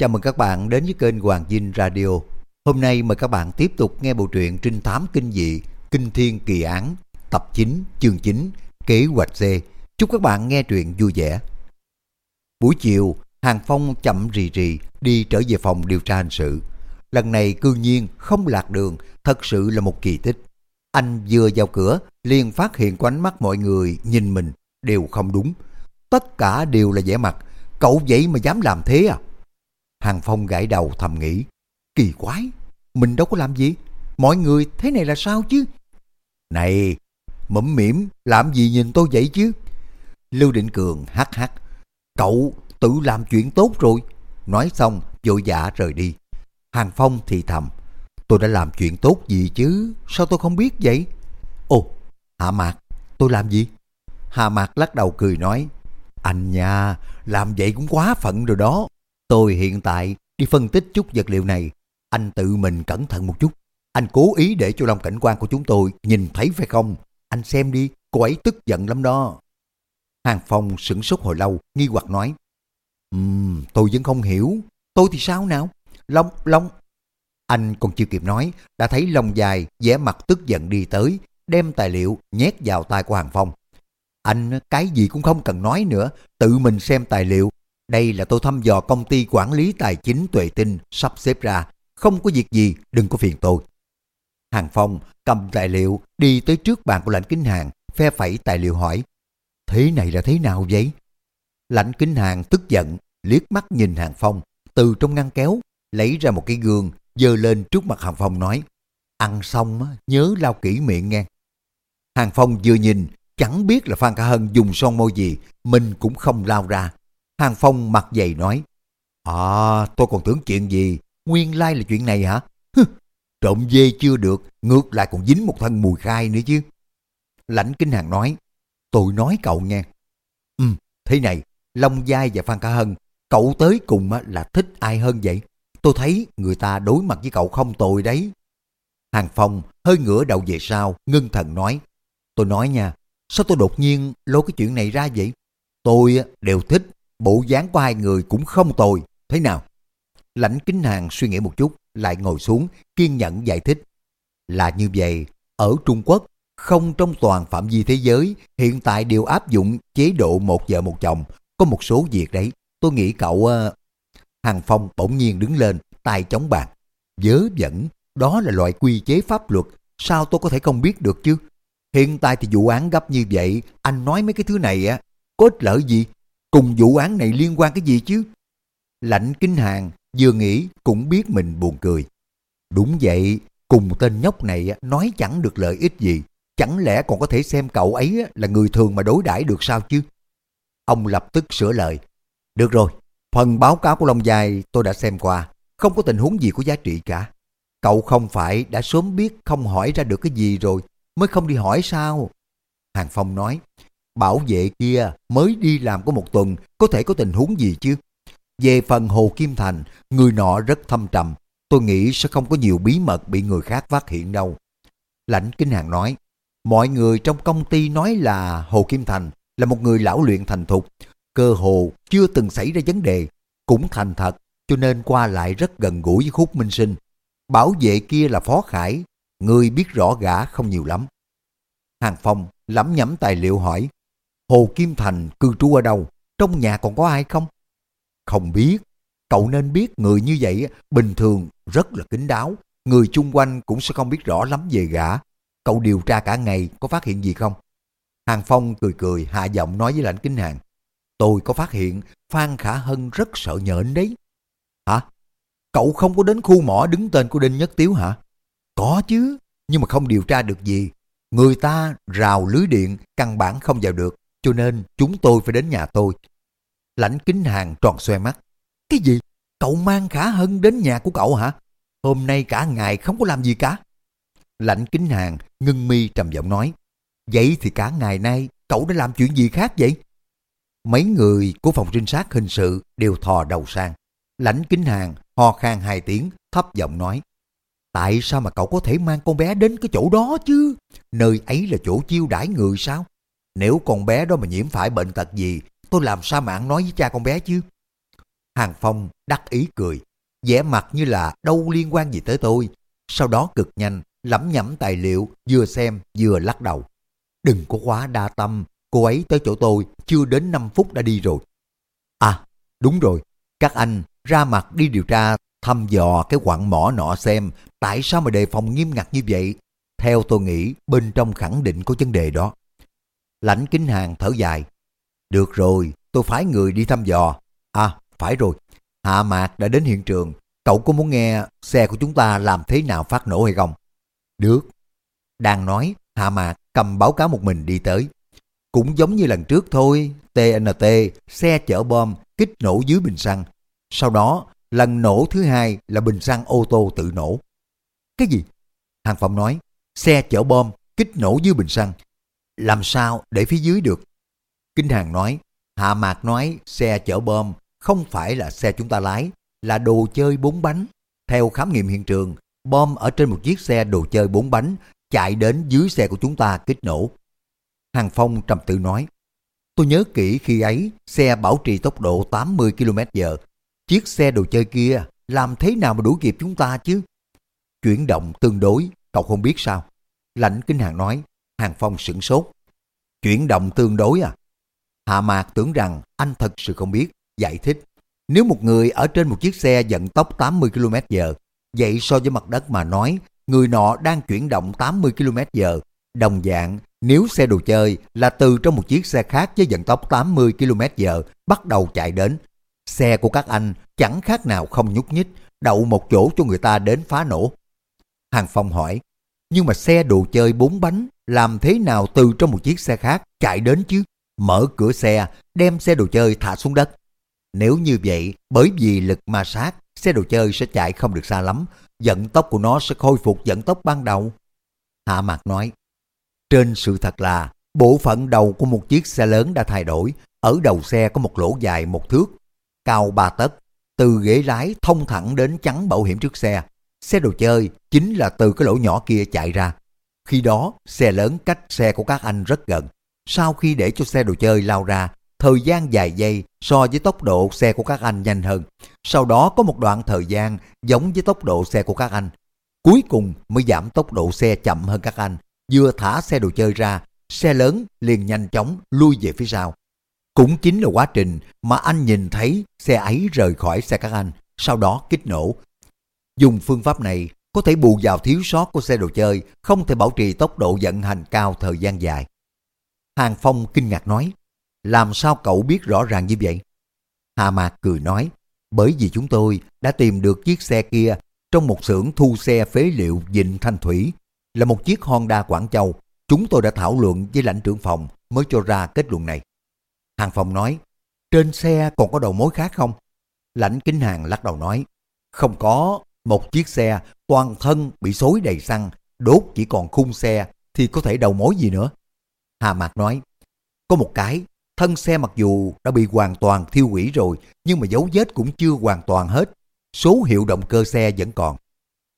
Chào mừng các bạn đến với kênh Hoàng Dinh Radio. Hôm nay mời các bạn tiếp tục nghe bộ truyện trinh thám kinh dị Kinh Thiên Kỳ Án tập 9 chương 9 Kế hoạch C. Chúc các bạn nghe truyện vui vẻ. Buổi chiều, Hàng Phong chậm rì rì đi trở về phòng điều tra hình sự. Lần này cư nhiên không lạc đường, thật sự là một kỳ tích. Anh vừa vào cửa, liền phát hiện quánh ánh mắt mọi người nhìn mình đều không đúng. Tất cả đều là vẻ mặt, cậu vậy mà dám làm thế à? Hàng Phong gãi đầu thầm nghĩ, kỳ quái, mình đâu có làm gì, mọi người thế này là sao chứ? Này, mẫm mỉm, làm gì nhìn tôi vậy chứ? Lưu Định Cường hắc hắc, cậu tự làm chuyện tốt rồi. Nói xong, vội vã rời đi. Hàng Phong thì thầm, tôi đã làm chuyện tốt gì chứ, sao tôi không biết vậy? Ồ, Hạ Mạc, tôi làm gì? Hạ Mạc lắc đầu cười nói, anh nha, làm vậy cũng quá phận rồi đó. Tôi hiện tại đi phân tích chút vật liệu này, anh tự mình cẩn thận một chút. Anh cố ý để cho Long cảnh quan của chúng tôi nhìn thấy phải không? Anh xem đi, cô ấy tức giận lắm đó. Hàng Phong sửng sốt hồi lâu, nghi hoặc nói. Ừm, tôi vẫn không hiểu. Tôi thì sao nào? Long, Long. Anh còn chưa kịp nói, đã thấy Long dài, vẻ mặt tức giận đi tới, đem tài liệu nhét vào tay của Hàng Phong. Anh cái gì cũng không cần nói nữa, tự mình xem tài liệu. Đây là tôi thăm dò công ty quản lý tài chính tuệ tinh sắp xếp ra. Không có việc gì, đừng có phiền tôi. Hàng Phong cầm tài liệu đi tới trước bàn của lãnh kính hàng, phe phẩy tài liệu hỏi. Thế này là thế nào vậy? Lãnh kính hàng tức giận, liếc mắt nhìn Hàng Phong, từ trong ngăn kéo, lấy ra một cái gương, dơ lên trước mặt Hàng Phong nói. Ăn xong nhớ lau kỹ miệng nghe. Hàng Phong vừa nhìn, chẳng biết là Phan Khả Hân dùng son môi gì, mình cũng không lao ra. Hàng Phong mặt dày nói, À, tôi còn tưởng chuyện gì, nguyên lai là chuyện này hả? Hừ, trộm dê chưa được, ngược lại còn dính một thân mùi khai nữa chứ. Lãnh Kinh Hàng nói, tôi nói cậu nghe. Ừ, thế này, Long Giai và Phan Khả Hân, cậu tới cùng là thích ai hơn vậy? Tôi thấy người ta đối mặt với cậu không tồi đấy. Hàng Phong hơi ngửa đầu về sau, ngưng thần nói. Tôi nói nha, sao tôi đột nhiên lôi cái chuyện này ra vậy? Tôi đều thích, bộ dáng của hai người cũng không tồi. Thế nào? Lãnh kính hàng suy nghĩ một chút, lại ngồi xuống, kiên nhẫn giải thích. Là như vậy, ở Trung Quốc, không trong toàn phạm vi thế giới, hiện tại đều áp dụng chế độ một vợ một chồng. Có một số việc đấy, tôi nghĩ cậu... Ờ, uh... Hàng Phong bỗng nhiên đứng lên, tay chống bàn. Dớ dẫn, đó là loại quy chế pháp luật, sao tôi có thể không biết được chứ? Hiện tại thì vụ án gấp như vậy, anh nói mấy cái thứ này á, có ích lợi gì? Cùng vụ án này liên quan cái gì chứ? Lạnh kinh hàng, vừa nghĩ cũng biết mình buồn cười. Đúng vậy, cùng tên nhóc này nói chẳng được lợi ích gì, chẳng lẽ còn có thể xem cậu ấy là người thường mà đối đãi được sao chứ? Ông lập tức sửa lời. Được rồi, phần báo cáo của Long Giai tôi đã xem qua, không có tình huống gì có giá trị cả. Cậu không phải đã sớm biết không hỏi ra được cái gì rồi, mới không đi hỏi sao? Hàng Phong nói, bảo vệ kia mới đi làm có một tuần, có thể có tình huống gì chứ? Về phần Hồ Kim Thành, người nọ rất thâm trầm, tôi nghĩ sẽ không có nhiều bí mật bị người khác phát hiện đâu. Lãnh Kinh Hàng nói, mọi người trong công ty nói là Hồ Kim Thành là một người lão luyện thành thục, cơ hồ chưa từng xảy ra vấn đề, cũng thành thật, cho nên qua lại rất gần gũi với Khúc Minh Sinh. Bảo vệ kia là Phó Khải, người biết rõ gã không nhiều lắm. Hàng Phong lẩm nhẩm tài liệu hỏi, Hồ Kim Thành cư trú ở đâu? Trong nhà còn có ai không? Không biết. Cậu nên biết người như vậy bình thường rất là kín đáo. Người chung quanh cũng sẽ không biết rõ lắm về gã. Cậu điều tra cả ngày có phát hiện gì không? Hàng Phong cười cười hạ giọng nói với lãnh kính hàng. Tôi có phát hiện Phan Khả Hân rất sợ nhện đấy. Hả? Cậu không có đến khu mỏ đứng tên của Đinh Nhất Tiếu hả? Có chứ, nhưng mà không điều tra được gì. Người ta rào lưới điện, căn bản không vào được, cho nên chúng tôi phải đến nhà tôi. Lãnh kính hàng tròn xoe mắt. Cái gì? Cậu mang Khả Hân đến nhà của cậu hả? Hôm nay cả ngày không có làm gì cả. Lãnh kính hàng ngưng mi trầm giọng nói. Vậy thì cả ngày nay cậu đã làm chuyện gì khác vậy? Mấy người của phòng trinh sát hình sự đều thò đầu sang. Lãnh kính hàng ho khan hai tiếng, thấp giọng nói. Tại sao mà cậu có thể mang con bé đến cái chỗ đó chứ? Nơi ấy là chỗ chiêu đãi người sao? Nếu con bé đó mà nhiễm phải bệnh tật gì, tôi làm sao mà ăn nói với cha con bé chứ? Hàng Phong đắc ý cười, vẻ mặt như là đâu liên quan gì tới tôi. Sau đó cực nhanh, lẩm nhẩm tài liệu, vừa xem vừa lắc đầu. Đừng có quá đa tâm, cô ấy tới chỗ tôi chưa đến 5 phút đã đi rồi. À, đúng rồi, các anh ra mặt đi điều tra thăm dò cái quặng mỏ nọ xem tại sao mà đề phòng nghiêm ngặt như vậy. Theo tôi nghĩ bên trong khẳng định có vấn đề đó. Lãnh kính hàng thở dài. Được rồi, tôi phái người đi thăm dò. À, phải rồi. Hạ Mạc đã đến hiện trường. Cậu có muốn nghe xe của chúng ta làm thế nào phát nổ hay không? Được. Đang nói, Hạ Mạc cầm báo cáo một mình đi tới. Cũng giống như lần trước thôi, TNT, xe chở bom, kích nổ dưới bình xăng. Sau đó, lần nổ thứ hai là bình xăng ô tô tự nổ. Cái gì? Hàng Phong nói, xe chở bom, kích nổ dưới bình xăng. Làm sao để phía dưới được? Kinh Hàng nói, Hạ Mạc nói xe chở bom không phải là xe chúng ta lái, là đồ chơi bốn bánh. Theo khám nghiệm hiện trường, bom ở trên một chiếc xe đồ chơi bốn bánh chạy đến dưới xe của chúng ta kích nổ. Hàng Phong trầm tư nói, tôi nhớ kỹ khi ấy xe bảo trì tốc độ 80 km h Chiếc xe đồ chơi kia làm thế nào mà đuổi kịp chúng ta chứ? Chuyển động tương đối, cậu không biết sao? Lãnh Kinh Hàng nói, Hàng Phong sửng sốt. Chuyển động tương đối à? Hạ Mạc tưởng rằng anh thật sự không biết, giải thích. Nếu một người ở trên một chiếc xe vận tốc 80 km h vậy so với mặt đất mà nói, người nọ đang chuyển động 80 km h Đồng dạng, nếu xe đồ chơi là từ trong một chiếc xe khác với vận tốc 80 km h bắt đầu chạy đến, xe của các anh chẳng khác nào không nhúc nhích, đậu một chỗ cho người ta đến phá nổ. Hàng Phong hỏi, nhưng mà xe đồ chơi bốn bánh làm thế nào từ trong một chiếc xe khác chạy đến chứ? Mở cửa xe, đem xe đồ chơi thả xuống đất. Nếu như vậy, bởi vì lực ma sát, xe đồ chơi sẽ chạy không được xa lắm, vận tốc của nó sẽ khôi phục vận tốc ban đầu. Hạ Mạc nói, trên sự thật là bộ phận đầu của một chiếc xe lớn đã thay đổi, ở đầu xe có một lỗ dài một thước, cao ba tấc, từ ghế lái thông thẳng đến chắn bảo hiểm trước xe. Xe đồ chơi chính là từ cái lỗ nhỏ kia chạy ra. Khi đó, xe lớn cách xe của các anh rất gần. Sau khi để cho xe đồ chơi lao ra, thời gian dài giây so với tốc độ xe của các anh nhanh hơn. Sau đó có một đoạn thời gian giống với tốc độ xe của các anh. Cuối cùng mới giảm tốc độ xe chậm hơn các anh. Vừa thả xe đồ chơi ra, xe lớn liền nhanh chóng lui về phía sau. Cũng chính là quá trình mà anh nhìn thấy xe ấy rời khỏi xe các anh, sau đó kích nổ. Dùng phương pháp này có thể bù vào thiếu sót của xe đồ chơi, không thể bảo trì tốc độ vận hành cao thời gian dài. Hàng Phong kinh ngạc nói, làm sao cậu biết rõ ràng như vậy? Hà Mạc cười nói, bởi vì chúng tôi đã tìm được chiếc xe kia trong một xưởng thu xe phế liệu Vịnh Thanh Thủy, là một chiếc Honda Quảng Châu. Chúng tôi đã thảo luận với lãnh trưởng phòng mới cho ra kết luận này. Hàng Phong nói, trên xe còn có đầu mối khác không? Lãnh Kính Hàng lắc đầu nói, không có, một chiếc xe toàn thân bị xối đầy xăng, đốt chỉ còn khung xe thì có thể đầu mối gì nữa. Hà Mạc nói, có một cái, thân xe mặc dù đã bị hoàn toàn thiêu hủy rồi, nhưng mà dấu vết cũng chưa hoàn toàn hết. Số hiệu động cơ xe vẫn còn.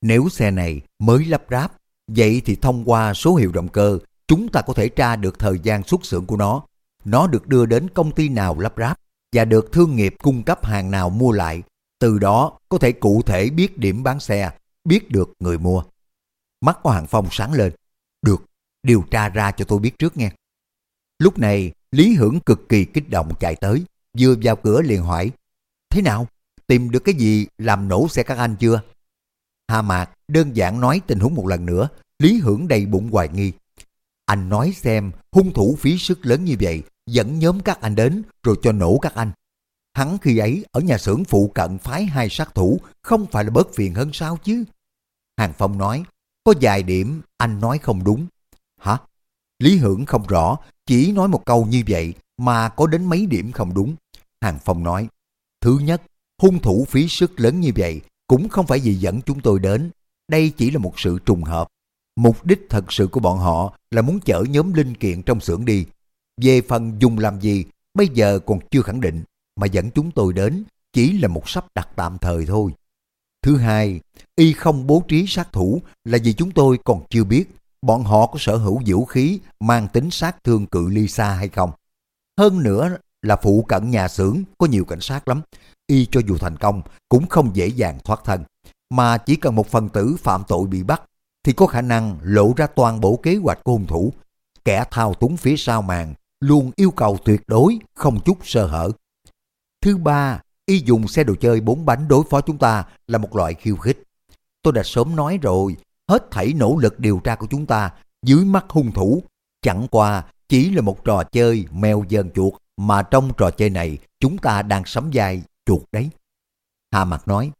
Nếu xe này mới lắp ráp, vậy thì thông qua số hiệu động cơ, chúng ta có thể tra được thời gian xuất xưởng của nó. Nó được đưa đến công ty nào lắp ráp và được thương nghiệp cung cấp hàng nào mua lại. Từ đó có thể cụ thể biết điểm bán xe, biết được người mua. Mắt của Hàng Phong sáng lên. Được, điều tra ra cho tôi biết trước nghe. Lúc này, Lý Hưởng cực kỳ kích động chạy tới, vừa vào cửa liền hỏi, Thế nào? Tìm được cái gì làm nổ xe các anh chưa? Hà Mạc đơn giản nói tình huống một lần nữa, Lý Hưởng đầy bụng hoài nghi. Anh nói xem hung thủ phí sức lớn như vậy, dẫn nhóm các anh đến rồi cho nổ các anh. Hắn khi ấy ở nhà xưởng phụ cận phái hai sát thủ không phải là bớt phiền hơn sao chứ? Hàng Phong nói, có vài điểm anh nói không đúng. Hả? Lý Hưởng không rõ, chỉ nói một câu như vậy mà có đến mấy điểm không đúng. Hàng Phong nói, thứ nhất, hung thủ phí sức lớn như vậy cũng không phải vì dẫn chúng tôi đến. Đây chỉ là một sự trùng hợp. Mục đích thật sự của bọn họ là muốn chở nhóm linh kiện trong xưởng đi. Về phần dùng làm gì, bây giờ còn chưa khẳng định, mà dẫn chúng tôi đến chỉ là một sắp đặt tạm thời thôi. Thứ hai, y không bố trí sát thủ là vì chúng tôi còn chưa biết bọn họ có sở hữu vũ khí mang tính sát thương cự ly xa hay không. Hơn nữa là phụ cận nhà xưởng có nhiều cảnh sát lắm. y cho dù thành công cũng không dễ dàng thoát thân. Mà chỉ cần một phần tử phạm tội bị bắt thì có khả năng lộ ra toàn bộ kế hoạch của hung thủ. Kẻ thao túng phía sau màn luôn yêu cầu tuyệt đối, không chút sơ hở. Thứ ba, y dùng xe đồ chơi bốn bánh đối phó chúng ta là một loại khiêu khích. Tôi đã sớm nói rồi, hết thảy nỗ lực điều tra của chúng ta dưới mắt hung thủ chẳng qua chỉ là một trò chơi mèo dần chuột mà trong trò chơi này chúng ta đang sắm vai chuột đấy. Hà Mạc nói,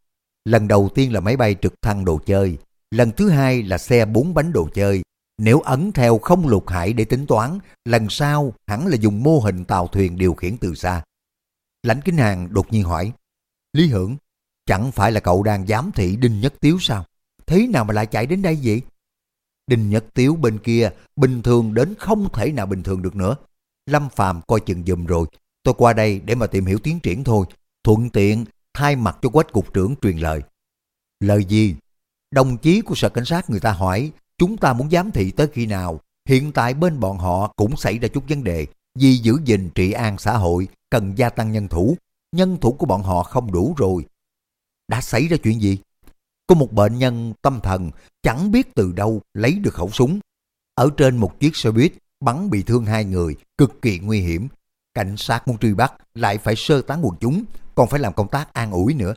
lần đầu tiên là máy bay trực thăng đồ chơi, lần thứ hai là xe bốn bánh đồ chơi. Nếu ấn theo không lục hải để tính toán, lần sau hẳn là dùng mô hình tàu thuyền điều khiển từ xa. Lãnh Kính Hàng đột nhiên hỏi, Lý Hưởng, chẳng phải là cậu đang giám thị Đinh Nhất Tiếu sao? Thế nào mà lại chạy đến đây vậy? Đinh Nhất Tiếu bên kia bình thường đến không thể nào bình thường được nữa. Lâm Phàm coi chừng dùm rồi. Tôi qua đây để mà tìm hiểu tiến triển thôi. Thuận tiện thay mặt cho quách cục trưởng truyền lời. Lời gì? Đồng chí của sở cảnh sát người ta hỏi chúng ta muốn giám thị tới khi nào. Hiện tại bên bọn họ cũng xảy ra chút vấn đề. Vì giữ gìn trị an xã hội cần gia tăng nhân thủ. Nhân thủ của bọn họ không đủ rồi. Đã xảy ra chuyện gì? Có một bệnh nhân tâm thần chẳng biết từ đâu lấy được khẩu súng. Ở trên một chiếc xe buýt bắn bị thương hai người, cực kỳ nguy hiểm. Cảnh sát muốn truy bắt lại phải sơ tán quần chúng, còn phải làm công tác an ủi nữa.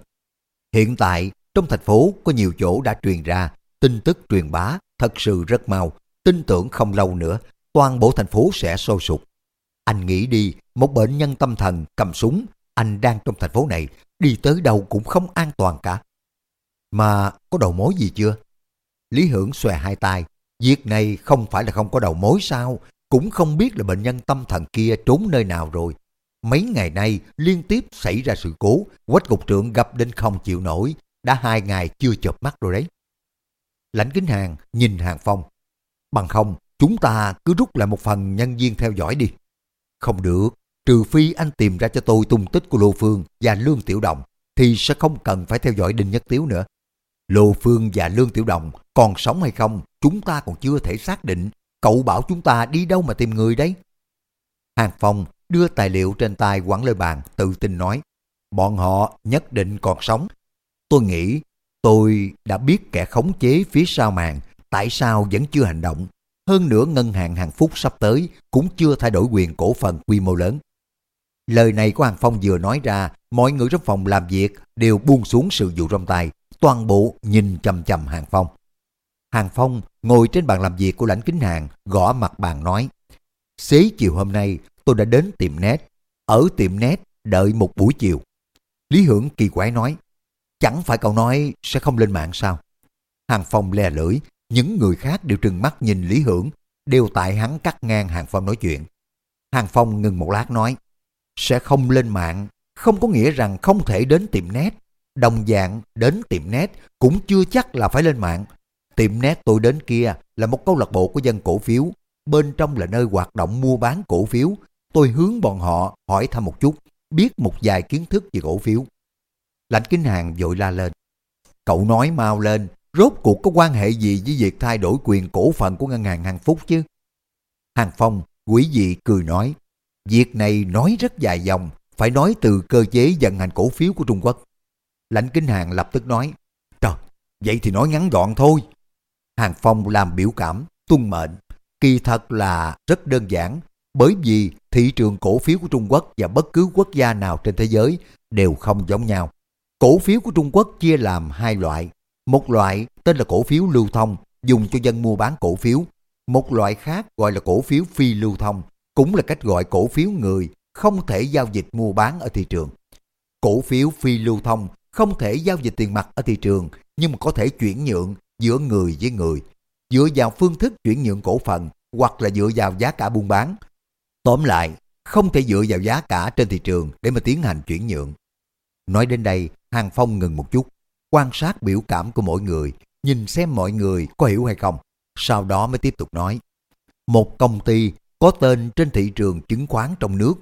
Hiện tại, trong thành phố có nhiều chỗ đã truyền ra, tin tức truyền bá thật sự rất mau, tin tưởng không lâu nữa, toàn bộ thành phố sẽ sôi sục. Anh nghĩ đi, một bệnh nhân tâm thần cầm súng, anh đang trong thành phố này, đi tới đâu cũng không an toàn cả. Mà có đầu mối gì chưa? Lý Hưởng xòe hai tay. Việc này không phải là không có đầu mối sao? Cũng không biết là bệnh nhân tâm thần kia trốn nơi nào rồi. Mấy ngày nay liên tiếp xảy ra sự cố, quách cục trưởng gặp đến không chịu nổi, đã hai ngày chưa chợp mắt rồi đấy. Lãnh Kính Hàng nhìn Hàng Phong. Bằng không, chúng ta cứ rút lại một phần nhân viên theo dõi đi. Không được, trừ phi anh tìm ra cho tôi tung tích của Lô Phương và Lương Tiểu Đồng, thì sẽ không cần phải theo dõi Đinh Nhất Tiếu nữa. Lô Phương và Lương Tiểu Đồng còn sống hay không, chúng ta còn chưa thể xác định. Cậu bảo chúng ta đi đâu mà tìm người đấy? Hàng Phong đưa tài liệu trên tay quẳng lên bàn, tự tin nói. Bọn họ nhất định còn sống. Tôi nghĩ tôi đã biết kẻ khống chế phía sau màn, tại sao vẫn chưa hành động. Hơn nữa ngân hàng hàng phúc sắp tới cũng chưa thay đổi quyền cổ phần quy mô lớn. Lời này của Hàng Phong vừa nói ra, mọi người trong phòng làm việc đều buông xuống sự vụ trong tay, toàn bộ nhìn chầm chầm Hàng Phong. Hàng Phong ngồi trên bàn làm việc của lãnh kính hàng, gõ mặt bàn nói, Xế chiều hôm nay tôi đã đến tiệm nét, ở tiệm nét đợi một buổi chiều. Lý Hưởng kỳ quái nói, chẳng phải cậu nói sẽ không lên mạng sao? Hàng Phong le lưỡi, những người khác đều trừng mắt nhìn Lý Hưởng, đều tại hắn cắt ngang Hàng Phong nói chuyện. Hàng Phong ngừng một lát nói, sẽ không lên mạng, không có nghĩa rằng không thể đến tiệm nét. Đồng dạng đến tiệm nét cũng chưa chắc là phải lên mạng. Tiệm nét tôi đến kia là một câu lạc bộ của dân cổ phiếu. Bên trong là nơi hoạt động mua bán cổ phiếu. Tôi hướng bọn họ hỏi thăm một chút, biết một vài kiến thức về cổ phiếu. Lãnh kinh Hàng vội la lên. Cậu nói mau lên, rốt cuộc có quan hệ gì với việc thay đổi quyền cổ phần của ngân hàng Hàng Phúc chứ? Hàng Phong quỷ vị cười nói, việc này nói rất dài dòng, phải nói từ cơ chế vận hành cổ phiếu của Trung Quốc. Lãnh kinh Hàng lập tức nói, trời, vậy thì nói ngắn gọn thôi. Hàng Phong làm biểu cảm, tuân mệnh, kỳ thật là rất đơn giản, bởi vì thị trường cổ phiếu của Trung Quốc và bất cứ quốc gia nào trên thế giới đều không giống nhau. Cổ phiếu của Trung Quốc chia làm hai loại. Một loại tên là cổ phiếu lưu thông, dùng cho dân mua bán cổ phiếu. Một loại khác gọi là cổ phiếu phi lưu thông, cũng là cách gọi cổ phiếu người không thể giao dịch mua bán ở thị trường. Cổ phiếu phi lưu thông không thể giao dịch tiền mặt ở thị trường, nhưng mà có thể chuyển nhượng giữa người với người, dựa vào phương thức chuyển nhượng cổ phần hoặc là dựa vào giá cả buôn bán. Tóm lại, không thể dựa vào giá cả trên thị trường để mà tiến hành chuyển nhượng. Nói đến đây, Hàng Phong ngừng một chút, quan sát biểu cảm của mỗi người, nhìn xem mọi người có hiểu hay không. Sau đó mới tiếp tục nói. Một công ty có tên trên thị trường chứng khoán trong nước,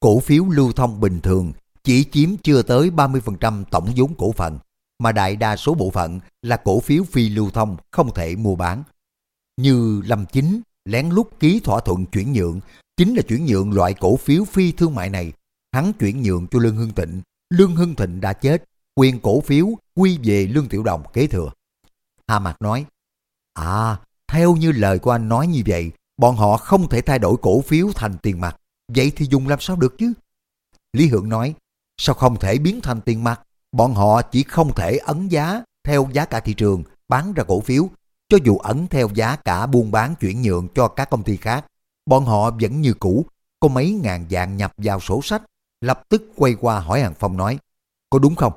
cổ phiếu lưu thông bình thường chỉ chiếm chưa tới 30% tổng vốn cổ phần, mà đại đa số bộ phận là cổ phiếu phi lưu thông không thể mua bán. Như Lâm Chính lén lút ký thỏa thuận chuyển nhượng, chính là chuyển nhượng loại cổ phiếu phi thương mại này. Hắn chuyển nhượng cho Lương hưng thịnh, Lương Hưng Thịnh đã chết, quyền cổ phiếu quy về Lương Tiểu Đồng kế thừa. Hà Mạc nói, À, theo như lời của anh nói như vậy, bọn họ không thể thay đổi cổ phiếu thành tiền mặt. Vậy thì dùng làm sao được chứ? Lý Hưởng nói, sao không thể biến thành tiền mặt? Bọn họ chỉ không thể ấn giá theo giá cả thị trường, bán ra cổ phiếu. Cho dù ấn theo giá cả buôn bán chuyển nhượng cho các công ty khác, bọn họ vẫn như cũ, có mấy ngàn dạng nhập vào sổ sách. Lập tức quay qua hỏi Hàng Phong nói, có đúng không?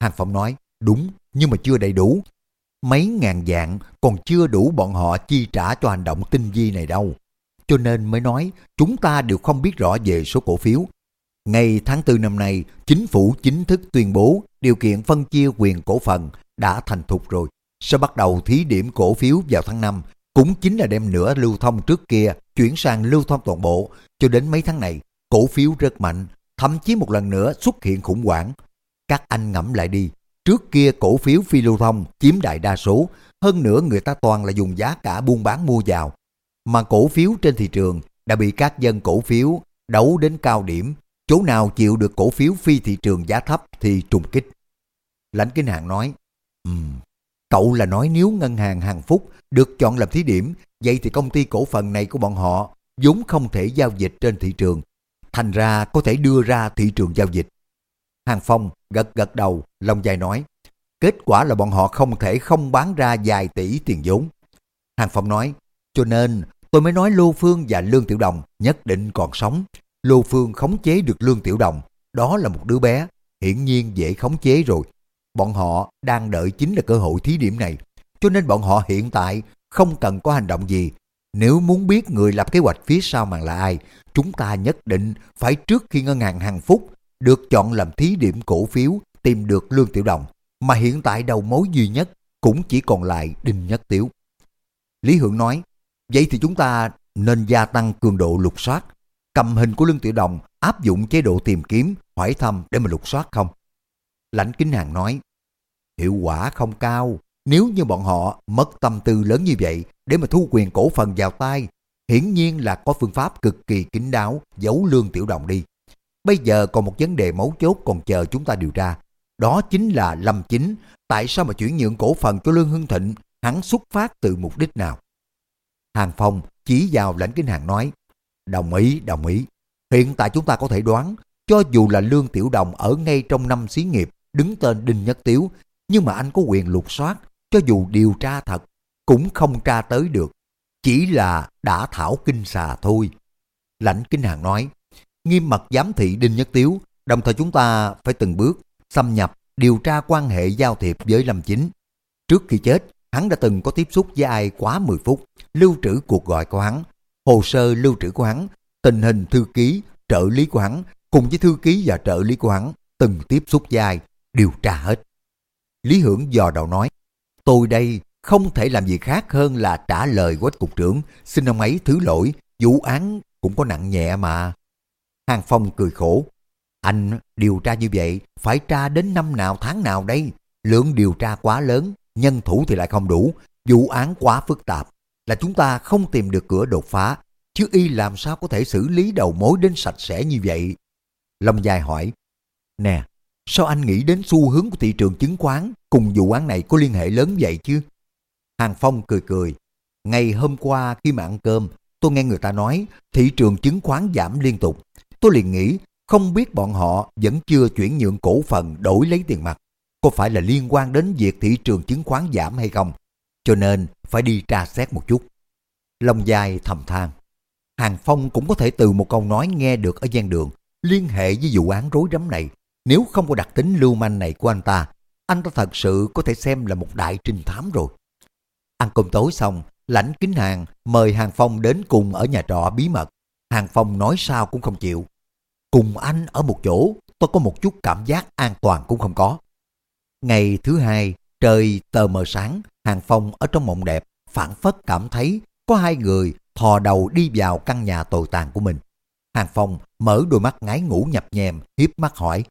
Hàng Phong nói, đúng, nhưng mà chưa đầy đủ. Mấy ngàn dạng còn chưa đủ bọn họ chi trả cho hành động tinh vi này đâu. Cho nên mới nói chúng ta đều không biết rõ về số cổ phiếu. Ngày tháng 4 năm nay, chính phủ chính thức tuyên bố điều kiện phân chia quyền cổ phần đã thành thục rồi. Sẽ bắt đầu thí điểm cổ phiếu vào tháng 5, cũng chính là đem nửa lưu thông trước kia chuyển sang lưu thông toàn bộ. Cho đến mấy tháng này, cổ phiếu rất mạnh, thậm chí một lần nữa xuất hiện khủng hoảng. Các anh ngẫm lại đi, Trước kia cổ phiếu phi lưu thông chiếm đại đa số, hơn nữa người ta toàn là dùng giá cả buôn bán mua vào. Mà cổ phiếu trên thị trường đã bị các dân cổ phiếu đấu đến cao điểm, chỗ nào chịu được cổ phiếu phi thị trường giá thấp thì trùng kích. Lãnh Kinh Hàng nói, um, cậu là nói nếu ngân hàng Hàng Phúc được chọn làm thí điểm, vậy thì công ty cổ phần này của bọn họ vốn không thể giao dịch trên thị trường, thành ra có thể đưa ra thị trường giao dịch. Hàng Phong gật gật đầu, lòng dài nói, kết quả là bọn họ không thể không bán ra vài tỷ tiền vốn. Hàng Phong nói, cho nên tôi mới nói Lô Phương và Lương Tiểu Đồng nhất định còn sống. Lô Phương khống chế được Lương Tiểu Đồng, đó là một đứa bé, hiển nhiên dễ khống chế rồi. Bọn họ đang đợi chính là cơ hội thí điểm này, cho nên bọn họ hiện tại không cần có hành động gì. Nếu muốn biết người lập kế hoạch phía sau màn là ai, chúng ta nhất định phải trước khi ngân hàng hàng phúc được chọn làm thí điểm cổ phiếu tìm được Lương Tiểu Đồng, mà hiện tại đầu mối duy nhất cũng chỉ còn lại Đinh Nhất Tiếu. Lý Hưởng nói, vậy thì chúng ta nên gia tăng cường độ lục soát, cầm hình của Lương Tiểu Đồng áp dụng chế độ tìm kiếm, hỏi thăm để mà lục soát không? Lãnh Kính Hàng nói, hiệu quả không cao, nếu như bọn họ mất tâm tư lớn như vậy để mà thu quyền cổ phần vào tay, hiển nhiên là có phương pháp cực kỳ kín đáo giấu Lương Tiểu Đồng đi. Bây giờ còn một vấn đề mấu chốt còn chờ chúng ta điều tra. Đó chính là Lâm Chính, tại sao mà chuyển nhượng cổ phần cho Lương Hưng Thịnh, hắn xuất phát từ mục đích nào? Hàng Phong chỉ vào lãnh kinh hàng nói, đồng ý, đồng ý. Hiện tại chúng ta có thể đoán, cho dù là Lương Tiểu Đồng ở ngay trong năm xí nghiệp, đứng tên Đinh Nhất Tiếu, nhưng mà anh có quyền lục soát, cho dù điều tra thật, cũng không tra tới được. Chỉ là đã thảo kinh xà thôi. Lãnh kinh hàng nói, nghiêm mật giám thị Đinh Nhất Tiếu, đồng thời chúng ta phải từng bước xâm nhập, điều tra quan hệ giao thiệp với Lâm Chính. Trước khi chết, hắn đã từng có tiếp xúc với ai quá 10 phút, lưu trữ cuộc gọi của hắn, hồ sơ lưu trữ của hắn, tình hình thư ký, trợ lý của hắn, cùng với thư ký và trợ lý của hắn, từng tiếp xúc với ai, điều tra hết. Lý Hưởng dò đầu nói, tôi đây không thể làm gì khác hơn là trả lời quách cục trưởng, xin ông ấy thứ lỗi, vụ án cũng có nặng nhẹ mà. Hàng Phong cười khổ. Anh điều tra như vậy phải tra đến năm nào tháng nào đây? Lượng điều tra quá lớn, nhân thủ thì lại không đủ, vụ án quá phức tạp. Là chúng ta không tìm được cửa đột phá, chứ y làm sao có thể xử lý đầu mối đến sạch sẽ như vậy? Long Dài hỏi, Nè, sao anh nghĩ đến xu hướng của thị trường chứng khoán cùng vụ án này có liên hệ lớn vậy chứ? Hàng Phong cười cười, ngày hôm qua khi mà ăn cơm, tôi nghe người ta nói thị trường chứng khoán giảm liên tục. Tôi liền nghĩ không biết bọn họ vẫn chưa chuyển nhượng cổ phần đổi lấy tiền mặt. Có phải là liên quan đến việc thị trường chứng khoán giảm hay không? Cho nên phải đi tra xét một chút. Long dài thầm than. Hàng Phong cũng có thể từ một câu nói nghe được ở gian đường liên hệ với vụ án rối rắm này. Nếu không có đặc tính lưu manh này của anh ta, anh ta thật sự có thể xem là một đại trinh thám rồi. Ăn cơm tối xong, lãnh kính hàng mời Hàng Phong đến cùng ở nhà trọ bí mật. Hàng Phong nói sao cũng không chịu. Cùng anh ở một chỗ, tôi có một chút cảm giác an toàn cũng không có. Ngày thứ hai, trời tờ mờ sáng, Hàng Phong ở trong mộng đẹp, phản phất cảm thấy có hai người thò đầu đi vào căn nhà tồi tàn của mình. Hàng Phong mở đôi mắt ngái ngủ nhập nhèm, hiếp mắt hỏi,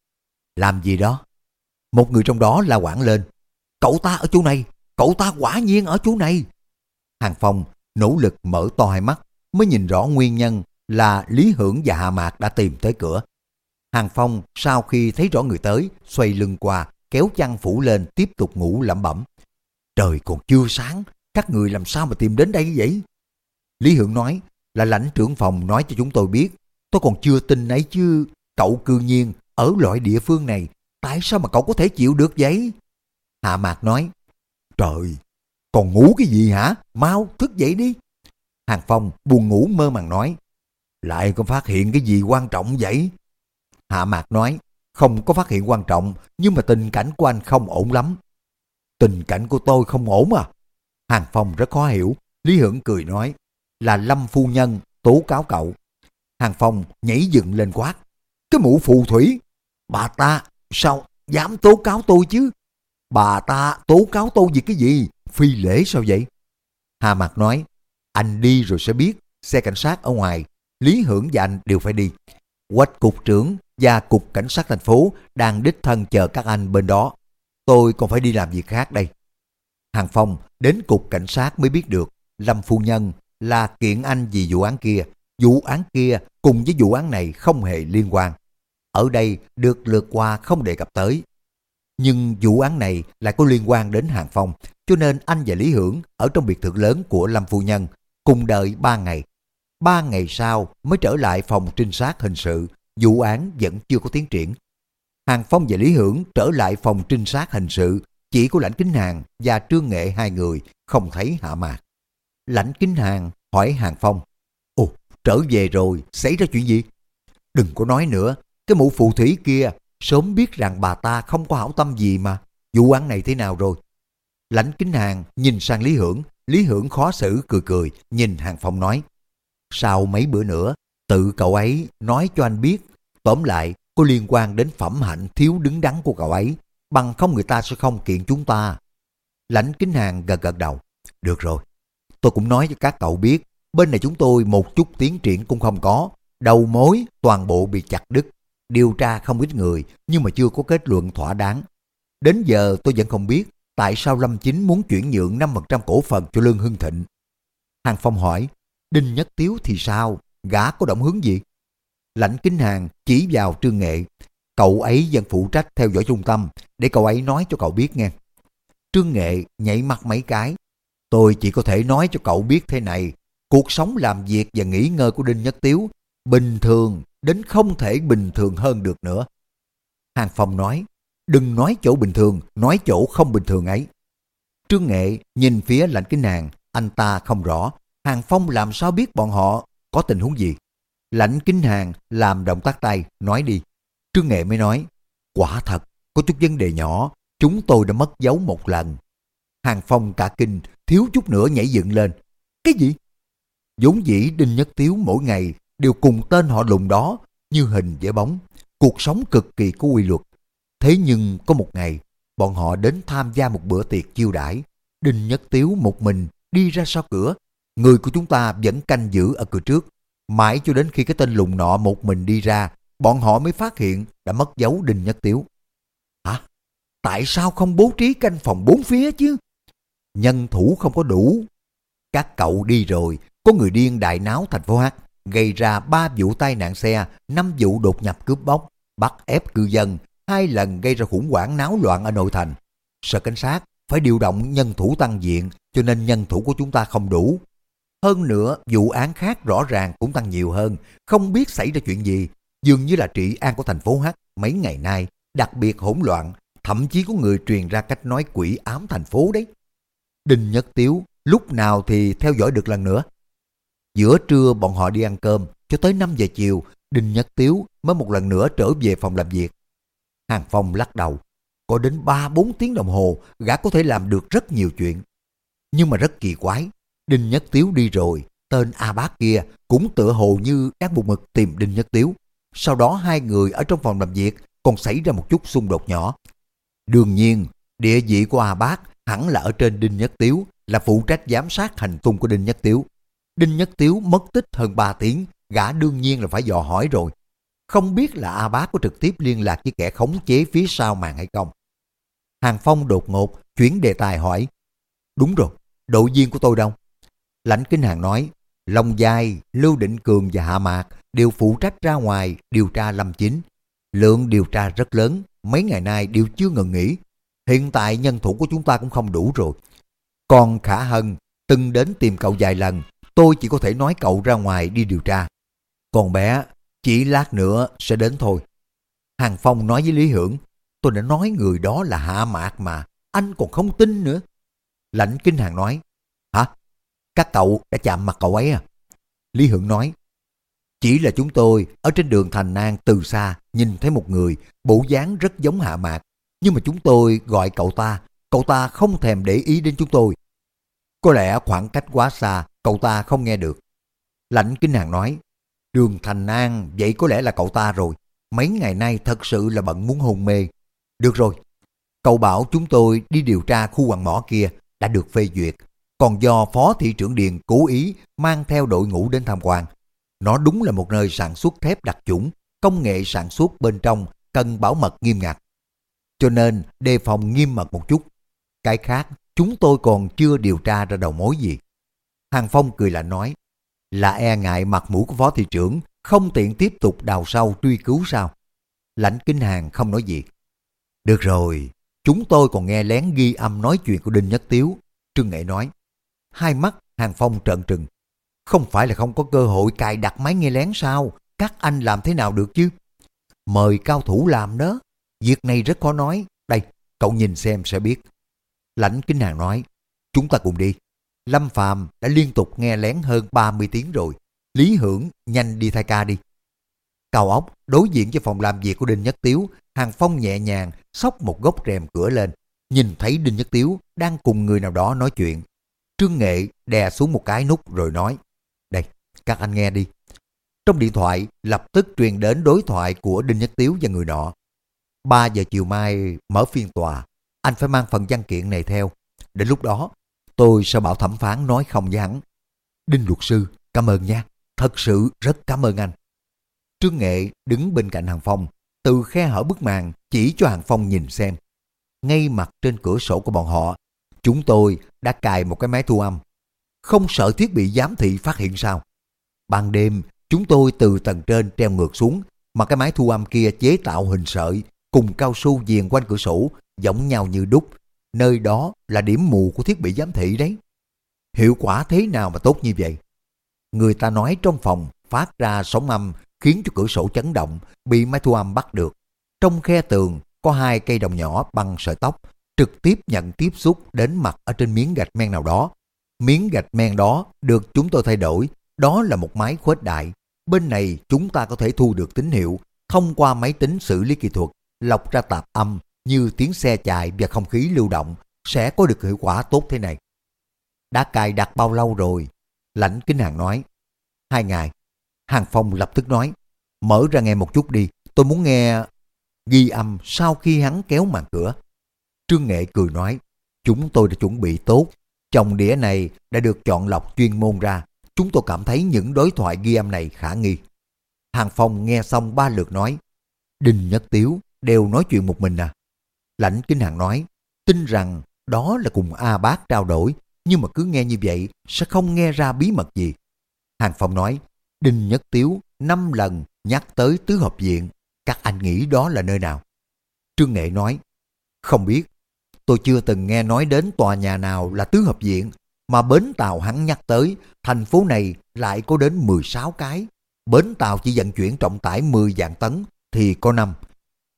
làm gì đó? Một người trong đó la quảng lên, cậu ta ở chỗ này, cậu ta quả nhiên ở chỗ này. Hàng Phong nỗ lực mở to hai mắt, mới nhìn rõ nguyên nhân là Lý Hưởng và Hà Mạc đã tìm tới cửa. Hàng Phong sau khi thấy rõ người tới, xoay lưng qua, kéo chăn phủ lên tiếp tục ngủ lẩm bẩm. Trời còn chưa sáng, các người làm sao mà tìm đến đây vậy? Lý Hưởng nói là lãnh trưởng phòng nói cho chúng tôi biết. Tôi còn chưa tin ấy chứ, cậu cư nhiên ở loại địa phương này, tại sao mà cậu có thể chịu được vậy? Hạ Mạc nói, trời, còn ngủ cái gì hả? Mau, thức dậy đi. Hàng Phong buồn ngủ mơ màng nói, lại có phát hiện cái gì quan trọng vậy? Hạ Mạc nói, không có phát hiện quan trọng, nhưng mà tình cảnh của anh không ổn lắm. Tình cảnh của tôi không ổn à? Hàng Phong rất khó hiểu, Lý Hưởng cười nói, là Lâm Phu Nhân tố cáo cậu. Hàng Phong nhảy dựng lên quát, cái mũ phù thủy, bà ta sao dám tố cáo tôi chứ? Bà ta tố cáo tôi vì cái gì? Phi lễ sao vậy? Hà Mạc nói, anh đi rồi sẽ biết, xe cảnh sát ở ngoài, Lý Hưởng và anh đều phải đi. Quách cục trưởng và cục cảnh sát thành phố đang đích thân chờ các anh bên đó. Tôi còn phải đi làm việc khác đây. Hàng Phong đến cục cảnh sát mới biết được Lâm Phu Nhân là kiện anh vì vụ án kia. Vụ án kia cùng với vụ án này không hề liên quan. Ở đây được lượt qua không đề cập tới. Nhưng vụ án này lại có liên quan đến Hàng Phong, cho nên anh và Lý Hưởng ở trong biệt thự lớn của Lâm Phu Nhân cùng đợi ba ngày. Ba ngày sau mới trở lại phòng trinh sát hình sự, vụ án vẫn chưa có tiến triển. Hàng Phong và Lý Hưởng trở lại phòng trinh sát hình sự, chỉ có Lãnh Kính Hàng và Trương Nghệ hai người không thấy hạ mạc. Lãnh Kính Hàng hỏi Hàng Phong, Ồ, trở về rồi, xảy ra chuyện gì? Đừng có nói nữa, cái mụ phù thủy kia sớm biết rằng bà ta không có hảo tâm gì mà, vụ án này thế nào rồi? Lãnh Kính Hàng nhìn sang Lý Hưởng, Lý Hưởng khó xử cười cười, nhìn Hàng Phong nói, sau mấy bữa nữa, tự cậu ấy nói cho anh biết, tóm lại có liên quan đến phẩm hạnh thiếu đứng đắn của cậu ấy, bằng không người ta sẽ không kiện chúng ta. Lãnh Kính Hàng gật gật đầu, được rồi, tôi cũng nói cho các cậu biết, bên này chúng tôi một chút tiến triển cũng không có, đầu mối toàn bộ bị chặt đứt, điều tra không ít người nhưng mà chưa có kết luận thỏa đáng. Đến giờ tôi vẫn không biết tại sao Lâm Chính muốn chuyển nhượng 5% cổ phần cho Lương Hưng Thịnh. Hàng Phong hỏi, Đinh Nhất Tiếu thì sao? Gã có động hướng gì? Lãnh Kính Hàng chỉ vào Trương Nghệ. Cậu ấy vẫn phụ trách theo dõi trung tâm để cậu ấy nói cho cậu biết nghe. Trương Nghệ nhảy mắt mấy cái. Tôi chỉ có thể nói cho cậu biết thế này. Cuộc sống làm việc và nghỉ ngơi của Đinh Nhất Tiếu bình thường đến không thể bình thường hơn được nữa. Hàng Phong nói, đừng nói chỗ bình thường, nói chỗ không bình thường ấy. Trương Nghệ nhìn phía lạnh kính nàng, anh ta không rõ, Hàng Phong làm sao biết bọn họ có tình huống gì. Lãnh kính hàng làm động tác tay, nói đi. Trương Nghệ mới nói, quả thật, có chút vấn đề nhỏ, chúng tôi đã mất dấu một lần. Hàng Phong cả kinh, thiếu chút nữa nhảy dựng lên. Cái gì? vốn dĩ Đinh Nhất Tiếu mỗi ngày đều cùng tên họ lùng đó, như hình dễ bóng. Cuộc sống cực kỳ có quy luật. Thế nhưng có một ngày, bọn họ đến tham gia một bữa tiệc chiêu đãi. Đinh Nhất Tiếu một mình đi ra sau cửa. Người của chúng ta vẫn canh giữ ở cửa trước. Mãi cho đến khi cái tên lùng nọ một mình đi ra, bọn họ mới phát hiện đã mất dấu Đinh Nhất Tiếu. Hả? Tại sao không bố trí canh phòng bốn phía chứ? Nhân thủ không có đủ. Các cậu đi rồi, có người điên đại náo thành phố Hát, gây ra ba vụ tai nạn xe, năm vụ đột nhập cướp bóc, bắt ép cư dân, hai lần gây ra khủng hoảng náo loạn ở nội thành. Sở cảnh sát phải điều động nhân thủ tăng diện, cho nên nhân thủ của chúng ta không đủ. Hơn nữa, vụ án khác rõ ràng cũng tăng nhiều hơn, không biết xảy ra chuyện gì. Dường như là trị an của thành phố H mấy ngày nay đặc biệt hỗn loạn, thậm chí có người truyền ra cách nói quỷ ám thành phố đấy. Đinh Nhất Tiếu lúc nào thì theo dõi được lần nữa. Giữa trưa bọn họ đi ăn cơm, cho tới 5 giờ chiều, Đinh Nhất Tiếu mới một lần nữa trở về phòng làm việc. Hàng Phong lắc đầu, có đến 3-4 tiếng đồng hồ, gã có thể làm được rất nhiều chuyện. Nhưng mà rất kỳ quái, Đinh Nhất Tiếu đi rồi, tên A Bác kia cũng tựa hồ như đang một mực tìm Đinh Nhất Tiếu. Sau đó hai người ở trong phòng làm việc còn xảy ra một chút xung đột nhỏ. Đương nhiên, địa vị của A Bác hẳn là ở trên Đinh Nhất Tiếu, là phụ trách giám sát hành tung của Đinh Nhất Tiếu. Đinh Nhất Tiếu mất tích hơn 3 tiếng, gã đương nhiên là phải dò hỏi rồi. Không biết là A Bác có trực tiếp liên lạc với kẻ khống chế phía sau màn hay không. Hàng Phong đột ngột chuyển đề tài hỏi. Đúng rồi, đội viên của tôi đâu? Lãnh Kinh Hàng nói, Long Giai, Lưu Định Cường và Hạ Mạc đều phụ trách ra ngoài điều tra Lâm Chính. Lượng điều tra rất lớn, mấy ngày nay đều chưa ngừng nghỉ. Hiện tại nhân thủ của chúng ta cũng không đủ rồi. Còn Khả Hân từng đến tìm cậu vài lần, tôi chỉ có thể nói cậu ra ngoài đi điều tra. Còn bé, chỉ lát nữa sẽ đến thôi. Hàng Phong nói với Lý Hưởng, tôi đã nói người đó là hạ mạc mà, anh còn không tin nữa. Lãnh Kinh Hàng nói. Các cậu đã chạm mặt cậu ấy à? Lý Hưởng nói, chỉ là chúng tôi ở trên đường Thành An từ xa nhìn thấy một người bộ dáng rất giống hạ mạc. Nhưng mà chúng tôi gọi cậu ta, cậu ta không thèm để ý đến chúng tôi. Có lẽ khoảng cách quá xa, cậu ta không nghe được. Lãnh Kinh Hàng nói, đường Thành An vậy có lẽ là cậu ta rồi. Mấy ngày nay thật sự là bận muốn hôn mê. Được rồi, cậu bảo chúng tôi đi điều tra khu hoàng mỏ kia đã được phê duyệt. Còn do Phó Thị trưởng Điền cố ý mang theo đội ngũ đến tham quan. Nó đúng là một nơi sản xuất thép đặc chủng, công nghệ sản xuất bên trong cần bảo mật nghiêm ngặt. Cho nên đề phòng nghiêm mật một chút. Cái khác, chúng tôi còn chưa điều tra ra đầu mối gì. Hàng Phong cười lạnh nói, là e ngại mặt mũi của phó thị trưởng, không tiện tiếp tục đào sâu truy cứu sao? Lãnh Kinh Hàng không nói gì. Được rồi, chúng tôi còn nghe lén ghi âm nói chuyện của Đinh Nhất Tiếu. Trương Nghệ nói, hai mắt Hàng Phong trợn trừng. Không phải là không có cơ hội cài đặt máy nghe lén sao? Các anh làm thế nào được chứ? Mời cao thủ làm đó. Việc này rất khó nói. Đây, cậu nhìn xem sẽ biết. Lãnh Kinh Hàng nói, chúng ta cùng đi. Lâm Phàm đã liên tục nghe lén hơn 30 tiếng rồi. Lý Hưởng, nhanh đi thay ca đi. Cao ốc đối diện với phòng làm việc của Đinh Nhất Tiếu, Hàng Phong nhẹ nhàng xốc một góc rèm cửa lên. Nhìn thấy Đinh Nhất Tiếu đang cùng người nào đó nói chuyện. Trương Nghệ đè xuống một cái nút rồi nói, Đây, các anh nghe đi. Trong điện thoại lập tức truyền đến đối thoại của Đinh Nhất Tiếu và người nọ. 3 giờ chiều mai mở phiên tòa, anh phải mang phần văn kiện này theo. Đến lúc đó, tôi sẽ bảo thẩm phán nói không với hắn. Đinh luật sư, cảm ơn nha. Thật sự rất cảm ơn anh. Trương Nghệ đứng bên cạnh Hàng Phong, từ khe hở bức màn chỉ cho Hàng Phong nhìn xem. Ngay mặt trên cửa sổ của bọn họ, chúng tôi đã cài một cái máy thu âm. Không sợ thiết bị giám thị phát hiện sao? Ban đêm, chúng tôi từ tầng trên treo ngược xuống, mà cái máy thu âm kia chế tạo hình sợi cùng cao su viền quanh cửa sổ giống nhau như đúc. Nơi đó là điểm mù của thiết bị giám thị đấy. Hiệu quả thế nào mà tốt như vậy? Người ta nói trong phòng phát ra sóng âm khiến cho cửa sổ chấn động, bị máy thu âm bắt được. Trong khe tường có hai cây đồng nhỏ bằng sợi tóc, trực tiếp nhận tiếp xúc đến mặt ở trên miếng gạch men nào đó. Miếng gạch men đó được chúng tôi thay đổi, đó là một máy khuếch đại. Bên này chúng ta có thể thu được tín hiệu thông qua máy tính xử lý kỹ thuật, lọc ra tạp âm như tiếng xe chạy và không khí lưu động sẽ có được hiệu quả tốt thế này. Đã cài đặt bao lâu rồi? Lãnh Kính Hàng nói. Hai ngày. Hàng Phong lập tức nói. Mở ra nghe một chút đi. Tôi muốn nghe ghi âm sau khi hắn kéo màn cửa. Trương Nghệ cười nói. Chúng tôi đã chuẩn bị tốt. Trong đĩa này đã được chọn lọc chuyên môn ra. Chúng tôi cảm thấy những đối thoại ghi âm này khả nghi. Hàng Phong nghe xong ba lượt nói. Đinh Nhất Tiếu đều nói chuyện một mình à. Lãnh Kinh Hàng nói. Tin rằng đó là cùng A Bác trao đổi nhưng mà cứ nghe như vậy sẽ không nghe ra bí mật gì. Hàng Phong nói, Đinh Nhất Tiếu năm lần nhắc tới tứ hợp viện, các anh nghĩ đó là nơi nào? Trương Nghệ nói, không biết, tôi chưa từng nghe nói đến tòa nhà nào là tứ hợp viện, mà bến tàu hắn nhắc tới, thành phố này lại có đến 16 cái. Bến tàu chỉ vận chuyển trọng tải 10 vạn tấn thì có năm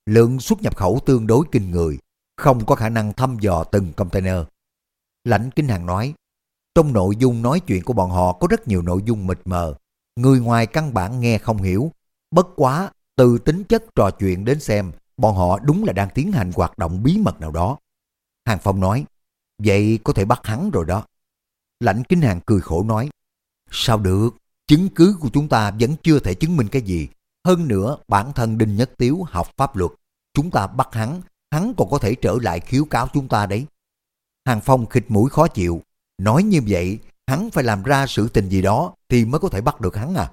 Lượng xuất nhập khẩu tương đối kinh người, không có khả năng thăm dò từng container. Lãnh Kinh Hàng nói, trong nội dung nói chuyện của bọn họ có rất nhiều nội dung mịt mờ, người ngoài căn bản nghe không hiểu. Bất quá, từ tính chất trò chuyện đến xem, bọn họ đúng là đang tiến hành hoạt động bí mật nào đó. Hàng Phong nói, vậy có thể bắt hắn rồi đó. Lãnh Kinh Hàng cười khổ nói, sao được, chứng cứ của chúng ta vẫn chưa thể chứng minh cái gì. Hơn nữa, bản thân Đinh Nhất Tiếu học pháp luật, chúng ta bắt hắn, hắn còn có thể trở lại khiếu cáo chúng ta đấy. Hàng Phong khịt mũi khó chịu. Nói như vậy, hắn phải làm ra sự tình gì đó thì mới có thể bắt được hắn à.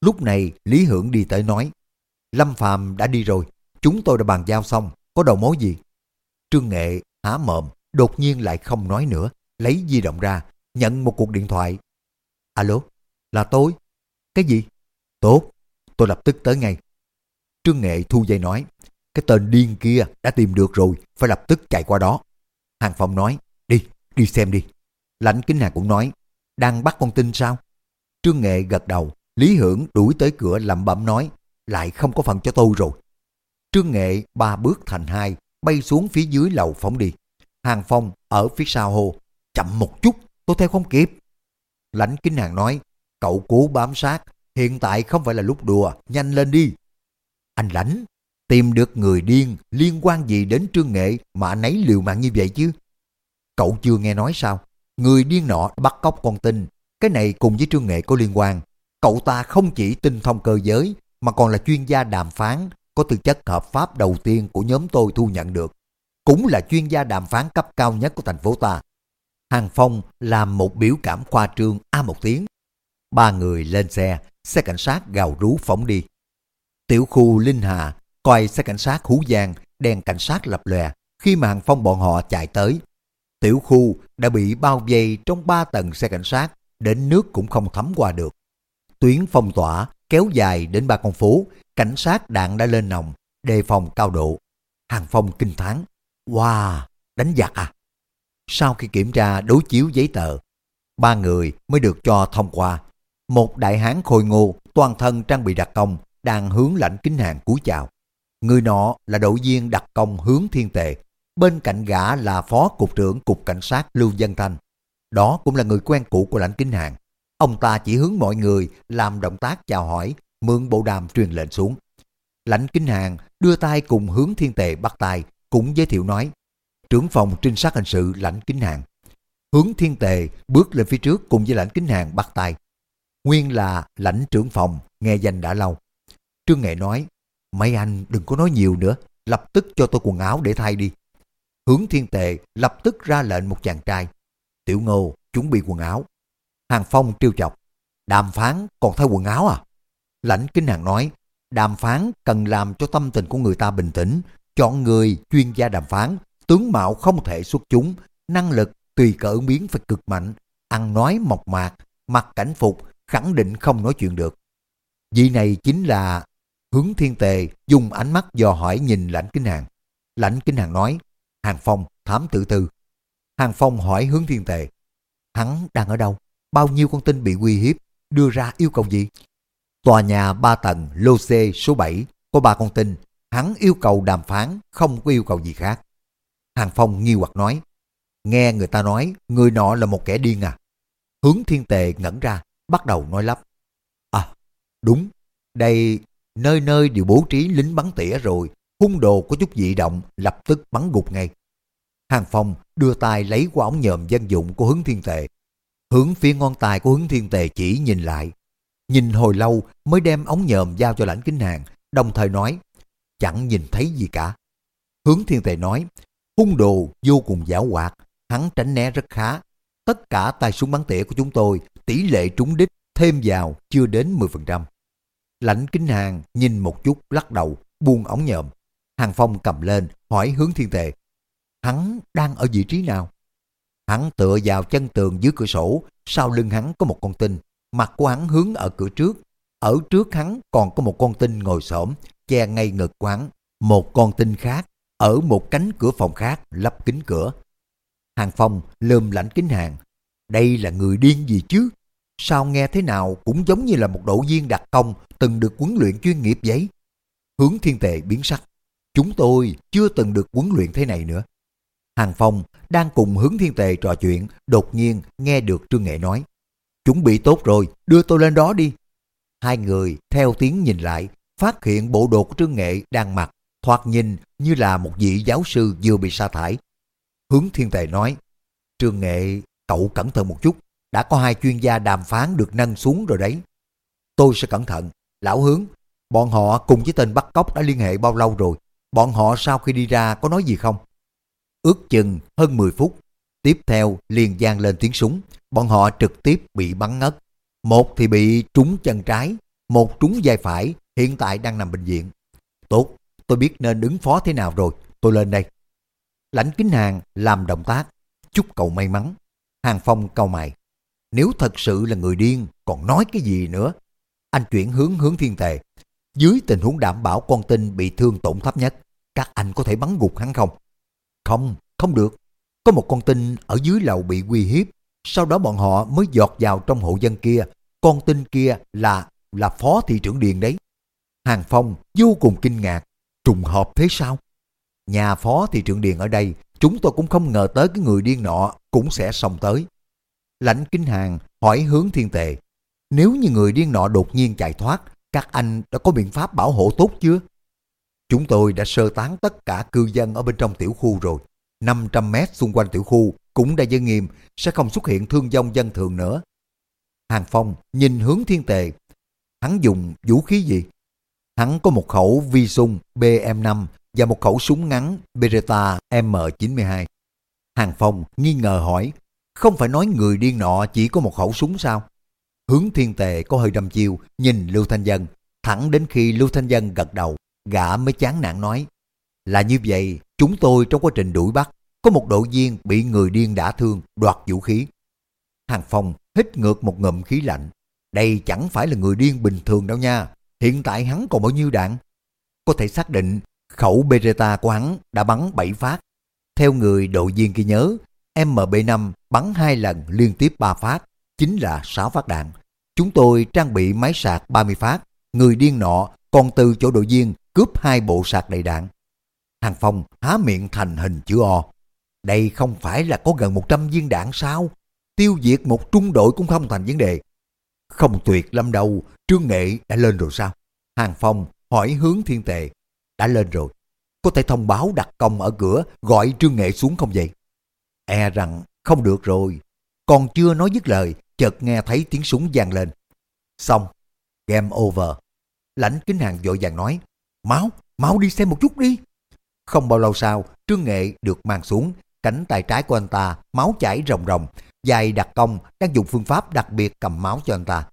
Lúc này Lý Hưởng đi tới nói, Lâm Phàm đã đi rồi, chúng tôi đã bàn giao xong, có đầu mối gì? Trương Nghệ há mồm, đột nhiên lại không nói nữa, lấy di động ra, nhận một cuộc điện thoại. Alo, là tôi? Cái gì? Tốt, tôi lập tức tới ngay. Trương Nghệ thu dây nói, cái tên điên kia đã tìm được rồi, phải lập tức chạy qua đó. Hàng Phong nói, đi, đi xem đi. Lãnh Kính Hà cũng nói, đang bắt con tin sao? Trương Nghệ gật đầu, Lý Hưởng đuổi tới cửa lẩm bẩm nói, lại không có phần cho tôi rồi. Trương Nghệ ba bước thành hai, bay xuống phía dưới lầu phóng đi. Hàng Phong ở phía sau hồ, chậm một chút, tôi theo không kịp. Lãnh Kính Hàng nói, cậu cố bám sát, hiện tại không phải là lúc đùa, nhanh lên đi. Anh Lãnh, tìm được người điên liên quan gì đến Trương Nghệ mà anh ấy liều mạng như vậy chứ? Cậu chưa nghe nói sao? Người điên nọ bắt cóc con tin, cái này cùng với Trương Nghệ có liên quan. Cậu ta không chỉ tinh thông cơ giới mà còn là chuyên gia đàm phán có tư chất hợp pháp đầu tiên của nhóm tôi thu nhận được. Cũng là chuyên gia đàm phán cấp cao nhất của thành phố ta. Hàng Phong làm một biểu cảm khoa trương A một tiếng. Ba người lên xe, xe cảnh sát gào rú phóng đi. Tiểu khu Linh Hà coi xe cảnh sát hú giang, đèn cảnh sát lập lòe khi mà Hàng Phong bọn họ chạy tới. Tiểu khu đã bị bao vây trong ba tầng xe cảnh sát, đến nước cũng không thấm qua được. Tuyến phong tỏa kéo dài đến ba con phố, cảnh sát đạn đã lên nòng, đề phòng cao độ. Hàng Phong kinh thán, wow, đánh giặc à? Sau khi kiểm tra đối chiếu giấy tờ, ba người mới được cho thông qua. Một đại hán khôi ngô, toàn thân trang bị đặc công, đang hướng lãnh kính hàng cúi chào. Người nọ là đội viên đặc công hướng thiên tề, bên cạnh gã là phó cục trưởng cục cảnh sát Lưu Dân Thanh. Đó cũng là người quen cũ của lãnh kính hàng. Ông ta chỉ hướng mọi người làm động tác chào hỏi, mượn bộ đàm truyền lệnh xuống. Lãnh kính hàng đưa tay cùng hướng thiên tề bắt tay, cũng giới thiệu nói, trưởng phòng trinh sát hình sự lãnh kính hàng. Hướng thiên tề bước lên phía trước cùng với lãnh kính hàng bắt tay. Nguyên là lãnh trưởng phòng, nghe danh đã lâu. Trương Nghệ nói, mấy anh đừng có nói nhiều nữa, lập tức cho tôi quần áo để thay đi. Hướng thiên tề lập tức ra lệnh một chàng trai. Tiểu ngô chuẩn bị quần áo. Hàng Phong trêu chọc. Đàm phán còn thay quần áo à? Lãnh kinh Hàng nói, đàm phán cần làm cho tâm tình của người ta bình tĩnh, chọn người chuyên gia đàm phán, tướng mạo không thể xuất chúng, năng lực tùy cỡ biến phải cực mạnh, ăn nói mộc mạc, mặc cảnh phục, khẳng định không nói chuyện được. Vị này chính là hướng thiên tề dùng ánh mắt dò hỏi nhìn lãnh kinh hàng. Lãnh kinh hàng nói, Hàng Phong thám tử tư. Hàng Phong hỏi hướng thiên tề, hắn đang ở đâu? Bao nhiêu con tin bị uy hiếp? Đưa ra yêu cầu gì? Tòa nhà 3 tầng lô C số 7 có ba con tin, hắn yêu cầu đàm phán, không có yêu cầu gì khác. Hàng Phong nghi hoặc nói, nghe người ta nói người nọ là một kẻ điên à. Hướng thiên tề ngẩn ra, bắt đầu nói lắp. À, đúng, đây nơi nơi đều bố trí lính bắn tỉa rồi, hung đồ có chút dị động, lập tức bắn gục ngay. Hàng Phong đưa tay lấy qua ống nhòm dân dụng của hướng thiên tề. Hướng phía ngón tay của hướng thiên tề chỉ nhìn lại. Nhìn hồi lâu mới đem ống nhòm giao cho lãnh kính hàng, đồng thời nói, chẳng nhìn thấy gì cả. Hướng thiên tề nói, hung đồ vô cùng giảo hoạt, hắn tránh né rất khá. Tất cả tay súng bắn tỉa của chúng tôi, tỷ lệ trúng đích thêm vào chưa đến 10%. Lãnh kính hàng nhìn một chút lắc đầu, buông ống nhòm. Hàng Phong cầm lên, hỏi hướng thiên tề. Hắn đang ở vị trí nào? Hắn tựa vào chân tường dưới cửa sổ, sau lưng hắn có một con tinh, mặt của hắn hướng ở cửa trước. Ở trước hắn còn có một con tinh ngồi xổm che ngay ngực quán. Một con tinh khác, ở một cánh cửa phòng khác, lắp kính cửa. Hàng Phong lơm lãnh kính hàng. Đây là người điên gì chứ? Sao nghe thế nào cũng giống như là một đội viên đặc công từng được huấn luyện chuyên nghiệp vậy? Hướng thiên tệ biến sắc. Chúng tôi chưa từng được huấn luyện thế này nữa. Hàng Phong đang cùng hướng thiên tề trò chuyện, đột nhiên nghe được Trương Nghệ nói. Chuẩn bị tốt rồi, đưa tôi lên đó đi. Hai người theo tiếng nhìn lại, phát hiện bộ đồ của Trương Nghệ đang mặc, thoạt nhìn như là một vị giáo sư vừa bị sa thải. Hướng thiên tề nói, Trương Nghệ, cậu cẩn thận một chút, đã có hai chuyên gia đàm phán được nâng xuống rồi đấy. Tôi sẽ cẩn thận. Lão hướng, bọn họ cùng với tên bắt cóc đã liên hệ bao lâu rồi? Bọn họ sau khi đi ra có nói gì không? Ước chừng hơn 10 phút. Tiếp theo liền gian lên tiếng súng. Bọn họ trực tiếp bị bắn ngất. Một thì bị trúng chân trái, một trúng vai phải, hiện tại đang nằm bệnh viện. Tốt, tôi biết nên ứng phó thế nào rồi, tôi lên đây. Lãnh kính hàng làm động tác, chúc cậu may mắn. Hàng Phong cau mày. Nếu thật sự là người điên, còn nói cái gì nữa? Anh chuyển hướng hướng thiên tề. dưới tình huống đảm bảo con tin bị thương tổn thấp nhất, các anh có thể bắn gục hắn không? Không, không được. Có một con tin ở dưới lầu bị uy hiếp, sau đó bọn họ mới dọt vào trong hộ dân kia. Con tin kia là là phó thị trưởng điền đấy. Hàng Phong vô cùng kinh ngạc, trùng hợp thế sao? Nhà phó thị trưởng điền ở đây, chúng tôi cũng không ngờ tới cái người điên nọ cũng sẽ xông tới. Lãnh Kinh Hàng hỏi hướng thiên tề, nếu như người điên nọ đột nhiên chạy thoát, các anh đã có biện pháp bảo hộ tốt chưa? Chúng tôi đã sơ tán tất cả cư dân ở bên trong tiểu khu rồi. 500 mét xung quanh tiểu khu cũng đã dân nghiêm, sẽ không xuất hiện thương vong dân thường nữa. Hàng Phong nhìn hướng thiên tề. Hắn dùng vũ khí gì? Hắn có một khẩu vi sung BM5 và một khẩu súng ngắn Beretta M92. Hàng Phong nghi ngờ hỏi, không phải nói người điên nọ chỉ có một khẩu súng sao? Hướng thiên tề có hơi đâm chiêu, nhìn Lưu Thanh Dân, thẳng đến khi Lưu Thanh Dân gật đầu, gã mới chán nản nói. Là như vậy, chúng tôi trong quá trình đuổi bắt, có một đội viên bị người điên đả thương, đoạt vũ khí. Hàng Phong hít ngược một ngụm khí lạnh. Đây chẳng phải là người điên bình thường đâu nha. Hiện tại hắn còn bao nhiêu đạn? Có thể xác định khẩu Beretta của hắn đã bắn 7 phát. Theo người đội viên kia nhớ, MB5 bắn hai lần liên tiếp 3 phát, chính là 6 phát đạn. Chúng tôi trang bị máy sạc 30 phát, người điên nọ còn từ chỗ đội viên cướp hai bộ sạc đầy đạn. Thằng Phong há miệng thành hình chữ O. Đây không phải là có gần 100 viên đạn sao? Tiêu diệt một trung đội cũng không thành vấn đề. Không tuyệt lắm đâu, Trương Nghệ đã lên rồi sao? Hàng Phong hỏi hướng thiên tề. Đã lên rồi. Có thể thông báo đặt công ở cửa gọi Trương Nghệ xuống không vậy? E rằng không được rồi. Còn chưa nói dứt lời, chợt nghe thấy tiếng súng vang lên. Xong, game over. Lãnh kính hàng vội vàng nói, máu, máu đi xem một chút đi. Không bao lâu sau, Trương Nghệ được mang xuống, cánh tay trái của anh ta máu chảy ròng ròng, dài đặc công đang dùng phương pháp đặc biệt cầm máu cho anh ta.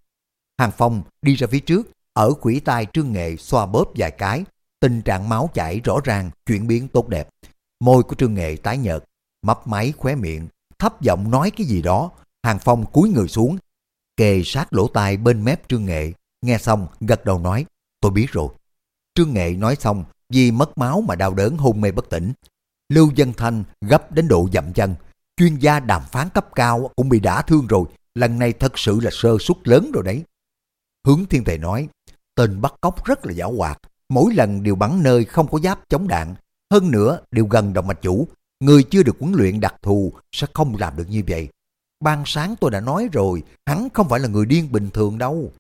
Hàng Phong đi ra phía trước, ở quỷ tay Trương Nghệ xoa bóp vài cái, tình trạng máu chảy rõ ràng, chuyển biến tốt đẹp. Môi của Trương Nghệ tái nhợt, mấp máy khóe miệng, thấp giọng nói cái gì đó. Hàng Phong cúi người xuống, kề sát lỗ tai bên mép Trương Nghệ, nghe xong gật đầu nói, tôi biết rồi. Trương Nghệ nói xong, vì mất máu mà đau đớn hôn mê bất tỉnh. Lưu Dân Thanh gấp đến độ dậm chân, chuyên gia đàm phán cấp cao cũng bị đả thương rồi, lần này thật sự là sơ suất lớn rồi đấy. Hướng Thiên Tề nói, tên bắt cóc rất là giảo hoạt, mỗi lần đều bắn nơi không có giáp chống đạn, hơn nữa đều gần động mạch chủ, người chưa được huấn luyện đặc thù sẽ không làm được như vậy. Ban sáng tôi đã nói rồi, hắn không phải là người điên bình thường đâu.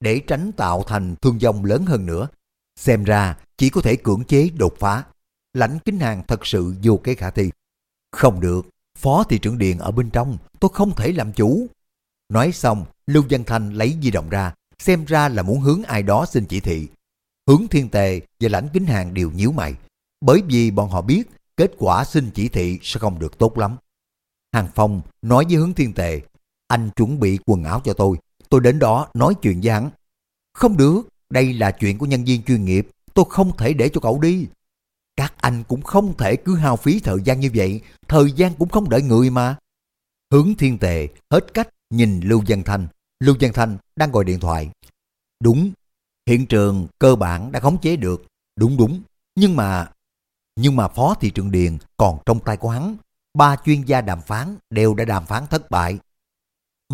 Để tránh tạo thành thương vong lớn hơn nữa, xem ra chỉ có thể cưỡng chế đột phá. Lãnh kính hàng thật sự vô kế khả thi. Không được, phó thị trưởng điện ở bên trong, tôi không thể làm chủ. Nói xong, Lưu Văn Thanh lấy di động ra, xem ra là muốn hướng ai đó xin chỉ thị. Hướng thiên tề và lãnh kính hàng đều nhíu mày, bởi vì bọn họ biết kết quả xin chỉ thị sẽ không được tốt lắm. Hàng Phong nói với hướng thiên tề, anh chuẩn bị quần áo cho tôi, tôi đến đó nói chuyện với hắn. Không được, đây là chuyện của nhân viên chuyên nghiệp, tôi không thể để cho cậu đi. Các anh cũng không thể cứ hao phí thời gian như vậy, thời gian cũng không đợi người mà. Hướng thiên tề hết cách nhìn Lưu Văn Thanh. Lưu Văn Thanh đang gọi điện thoại. Đúng, hiện trường cơ bản đã khống chế được. Đúng đúng, nhưng mà... Nhưng mà Phó Thị trưởng Điền còn trong tay của hắn. Ba chuyên gia đàm phán đều đã đàm phán thất bại.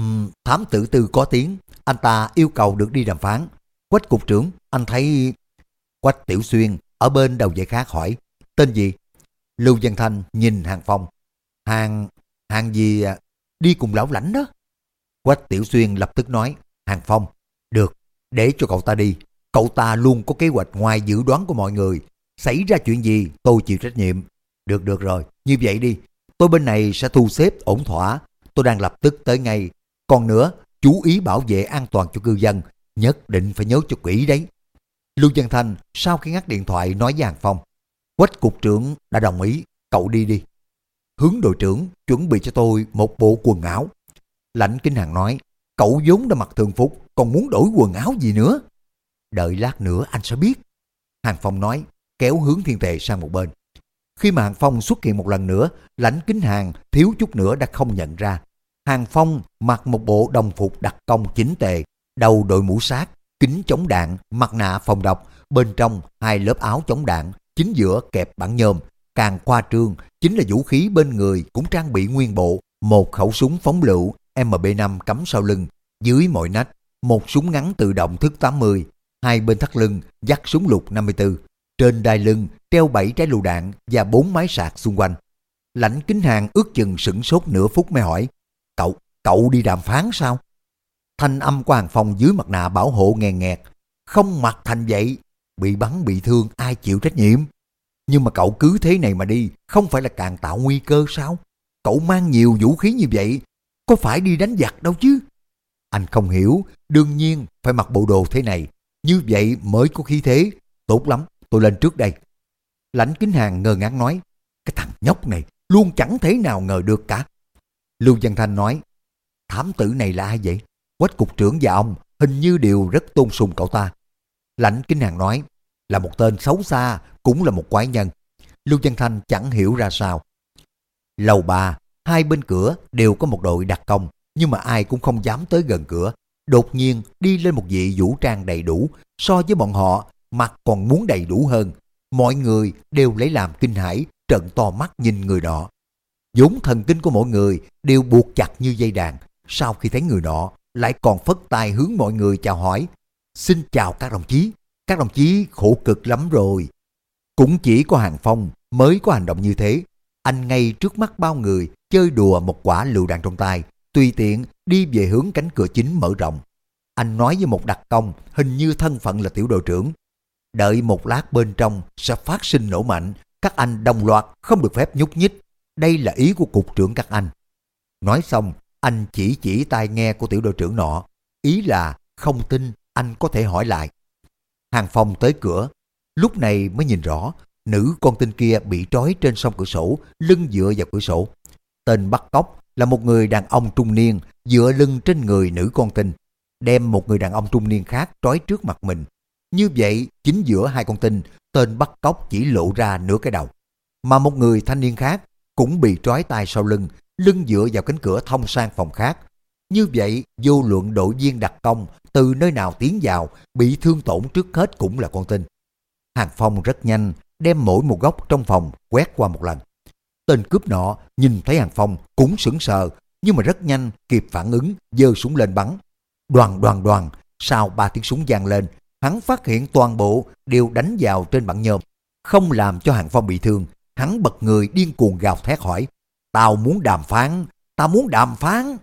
Uhm, thám tử tư có tiếng, anh ta yêu cầu được đi đàm phán. Quách cục trưởng, anh thấy... Quách Tiểu Xuyên ở bên đầu dây khác hỏi, tên gì? Lưu Văn Thanh nhìn Hàng Phong. Hàng, hàng gì à, đi cùng lão lãnh đó. Quách Tiểu Xuyên lập tức nói, Hàng Phong, được, để cho cậu ta đi. Cậu ta luôn có kế hoạch ngoài dự đoán của mọi người. Xảy ra chuyện gì, tôi chịu trách nhiệm. Được được rồi, như vậy đi. Tôi bên này sẽ thu xếp ổn thỏa. Tôi đang lập tức tới ngay. Còn nữa, chú ý bảo vệ an toàn cho cư dân. Nhất định phải nhớ cho kỹ đấy. Lưu Văn Thanh sau khi ngắt điện thoại nói với Hàng Phong. Quách cục trưởng đã đồng ý, cậu đi đi. Hướng đội trưởng chuẩn bị cho tôi một bộ quần áo. Lãnh Kinh Hàng nói, cậu vốn đã mặc thường phục, còn muốn đổi quần áo gì nữa? Đợi lát nữa anh sẽ biết. Hàng Phong nói, kéo hướng thiên tề sang một bên. Khi mà Hàng Phong xuất hiện một lần nữa, lãnh kính hàng thiếu chút nữa đã không nhận ra. Hàng Phong mặc một bộ đồng phục đặc công chính tề, đầu đội mũ sát, kính chống đạn, mặt nạ phòng độc, bên trong hai lớp áo chống đạn, chính giữa kẹp bản nhôm. Càng khoa trương, chính là vũ khí bên người cũng trang bị nguyên bộ, một khẩu súng phóng lựu MB5 cắm sau lưng, dưới mọi nách, một súng ngắn tự động thức 80, hai bên thắt lưng dắt súng lục 54, trên đai lưng treo 7 trái lựu đạn và bốn máy sạc xung quanh. Lãnh kính hàng ước chừng sửng sốt nửa phút mới hỏi, cậu, cậu đi đàm phán sao? Thanh âm của hàng phong dưới mặt nạ bảo hộ nghèn nghẹt, không mặc thành vậy, bị bắn bị thương ai chịu trách nhiệm? Nhưng mà cậu cứ thế này mà đi, không phải là càng tạo nguy cơ sao? Cậu mang nhiều vũ khí như vậy, có phải đi đánh giặc đâu chứ? Anh không hiểu, đương nhiên phải mặc bộ đồ thế này, như vậy mới có khí thế. Tốt lắm, tôi lên trước đây. Lãnh kính hàng ngơ ngác nói, cái thằng nhóc này luôn chẳng thế nào ngờ được cả. Lưu Văn Thanh nói, thám tử này là ai vậy? Quách cục trưởng và ông hình như đều rất tôn sùng cậu ta. Lãnh kính hàng nói, là một tên xấu xa, cũng là một quái nhân. Lưu Văn Thanh chẳng hiểu ra sao. Lầu ba, hai bên cửa đều có một đội đặc công, nhưng mà ai cũng không dám tới gần cửa. Đột nhiên đi lên một vị vũ trang đầy đủ, so với bọn họ, mặt còn muốn đầy đủ hơn. Mọi người đều lấy làm kinh hãi, trận to mắt nhìn người nọ. vốn thần kinh của mọi người đều buộc chặt như dây đàn. Sau khi thấy người nọ, lại còn phất tay hướng mọi người chào hỏi. Xin chào các đồng chí, các đồng chí khổ cực lắm rồi. Cũng chỉ có Hàng Phong mới có hành động như thế. Anh ngay trước mắt bao người chơi đùa một quả lựu đạn trong tay, tùy tiện đi về hướng cánh cửa chính mở rộng. Anh nói với một đặc công hình như thân phận là tiểu đội trưởng. Đợi một lát bên trong sẽ phát sinh nổ mạnh, các anh đồng loạt không được phép nhúc nhích. Đây là ý của cục trưởng các anh. Nói xong, anh chỉ chỉ tai nghe của tiểu đội trưởng nọ. Ý là không tin anh có thể hỏi lại. Hàng Phong tới cửa, lúc này mới nhìn rõ, nữ con tinh kia bị trói trên sông cửa sổ, lưng dựa vào cửa sổ. Tên bắt cóc là một người đàn ông trung niên dựa lưng trên người nữ con tinh, đem một người đàn ông trung niên khác trói trước mặt mình. Như vậy, chính giữa hai con tinh, tên bắt cóc chỉ lộ ra nửa cái đầu. Mà một người thanh niên khác cũng bị trói tay sau lưng, lưng dựa vào cánh cửa thông sang phòng khác. Như vậy, vô luận đội viên đặc công từ nơi nào tiến vào, bị thương tổn trước hết cũng là con tin. Hàng Phong rất nhanh, đem mỗi một góc trong phòng quét qua một lần. Tên cướp nọ nhìn thấy Hàng Phong cũng sững sờ, nhưng mà rất nhanh kịp phản ứng, giơ súng lên bắn. Đoàn đoàn đoàn, sau ba tiếng súng vang lên, hắn phát hiện toàn bộ đều đánh vào trên bản nhôm, không làm cho Hàng Phong bị thương. Hắn bật người điên cuồng gào thét hỏi, tao muốn đàm phán, tao muốn đàm phán.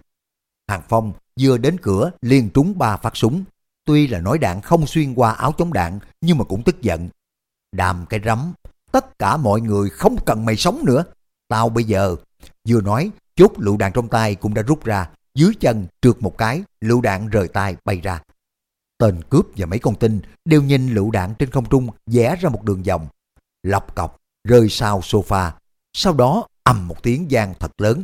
Hàng Phong vừa đến cửa liền trúng ba phát súng. Tuy là nói đạn không xuyên qua áo chống đạn nhưng mà cũng tức giận. Đàm cái rắm, tất cả mọi người không cần mày sống nữa. Tao bây giờ, vừa nói, chốt lựu đạn trong tay cũng đã rút ra, dưới chân trượt một cái, lựu đạn rời tay bay ra. Tên cướp và mấy con tin đều nhìn lựu đạn trên không trung vẽ ra một đường vòng. Lọc cọc, rơi sau sofa. Sau đó ầm một tiếng giang thật lớn,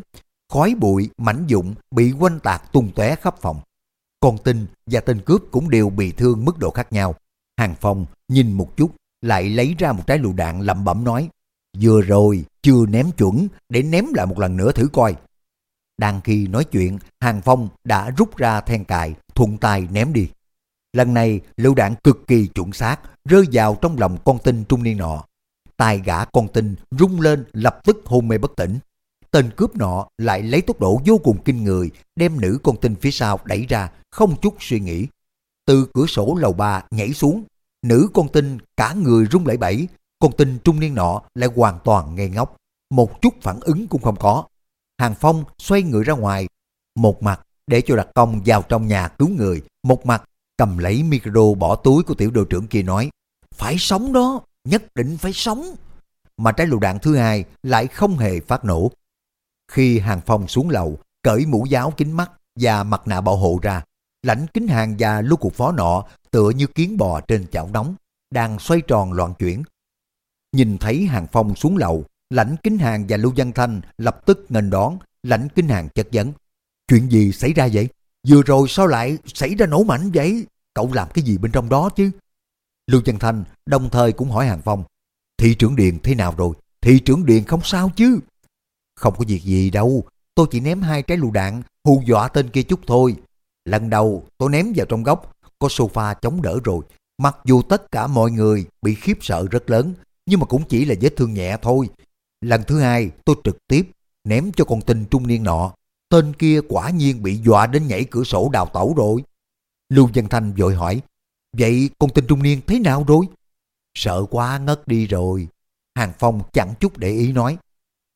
khói bụi, mảnh dụng bị quanh tạc tung tóe khắp phòng. Con tin và tên cướp cũng đều bị thương mức độ khác nhau. Hàng Phong nhìn một chút, lại lấy ra một trái lựu đạn lẩm bẩm nói, vừa rồi chưa ném chuẩn để ném lại một lần nữa thử coi. Đang khi nói chuyện, Hàng Phong đã rút ra then cài, thuận tay ném đi. Lần này, lựu đạn cực kỳ chuẩn xác, rơi vào trong lòng con tinh trung niên nọ. Tai gã con tinh rung lên lập tức hôn mê bất tỉnh. Tên cướp nọ lại lấy tốc độ vô cùng kinh người, đem nữ con tinh phía sau đẩy ra, không chút suy nghĩ. Từ cửa sổ lầu ba nhảy xuống, nữ con tinh cả người rung lẩy bẩy, con tinh trung niên nọ lại hoàn toàn ngây ngốc, một chút phản ứng cũng không có. Hàng Phong xoay người ra ngoài, một mặt để cho đặc công vào trong nhà cứu người, một mặt cầm lấy micro bỏ túi của tiểu đội trưởng kia nói, phải sống đó, nhất định phải sống. Mà trái lựu đạn thứ hai lại không hề phát nổ, khi Hàng Phong xuống lầu, cởi mũ giáo kính mắt và mặt nạ bảo hộ ra, lãnh kính hàng và lưu cục phó nọ tựa như kiến bò trên chảo nóng, đang xoay tròn loạn chuyển. Nhìn thấy Hàng Phong xuống lầu, lãnh kính hàng và Lưu Văn Thanh lập tức nghênh đón, lãnh kính hàng chất vấn. Chuyện gì xảy ra vậy? Vừa rồi sao lại xảy ra nổ mảnh vậy? Cậu làm cái gì bên trong đó chứ? Lưu Văn Thanh đồng thời cũng hỏi Hàng Phong. Thị trưởng Điền thế nào rồi? Thị trưởng Điền không sao chứ? Không có việc gì đâu, tôi chỉ ném hai trái lựu đạn hù dọa tên kia chút thôi. Lần đầu tôi ném vào trong góc, có sofa chống đỡ rồi. Mặc dù tất cả mọi người bị khiếp sợ rất lớn, nhưng mà cũng chỉ là vết thương nhẹ thôi. Lần thứ hai tôi trực tiếp ném cho con tinh trung niên nọ. Tên kia quả nhiên bị dọa đến nhảy cửa sổ đào tẩu rồi. Lưu Văn Thanh vội hỏi, vậy con tinh trung niên thế nào rồi? Sợ quá ngất đi rồi. Hàng Phong chẳng chút để ý nói.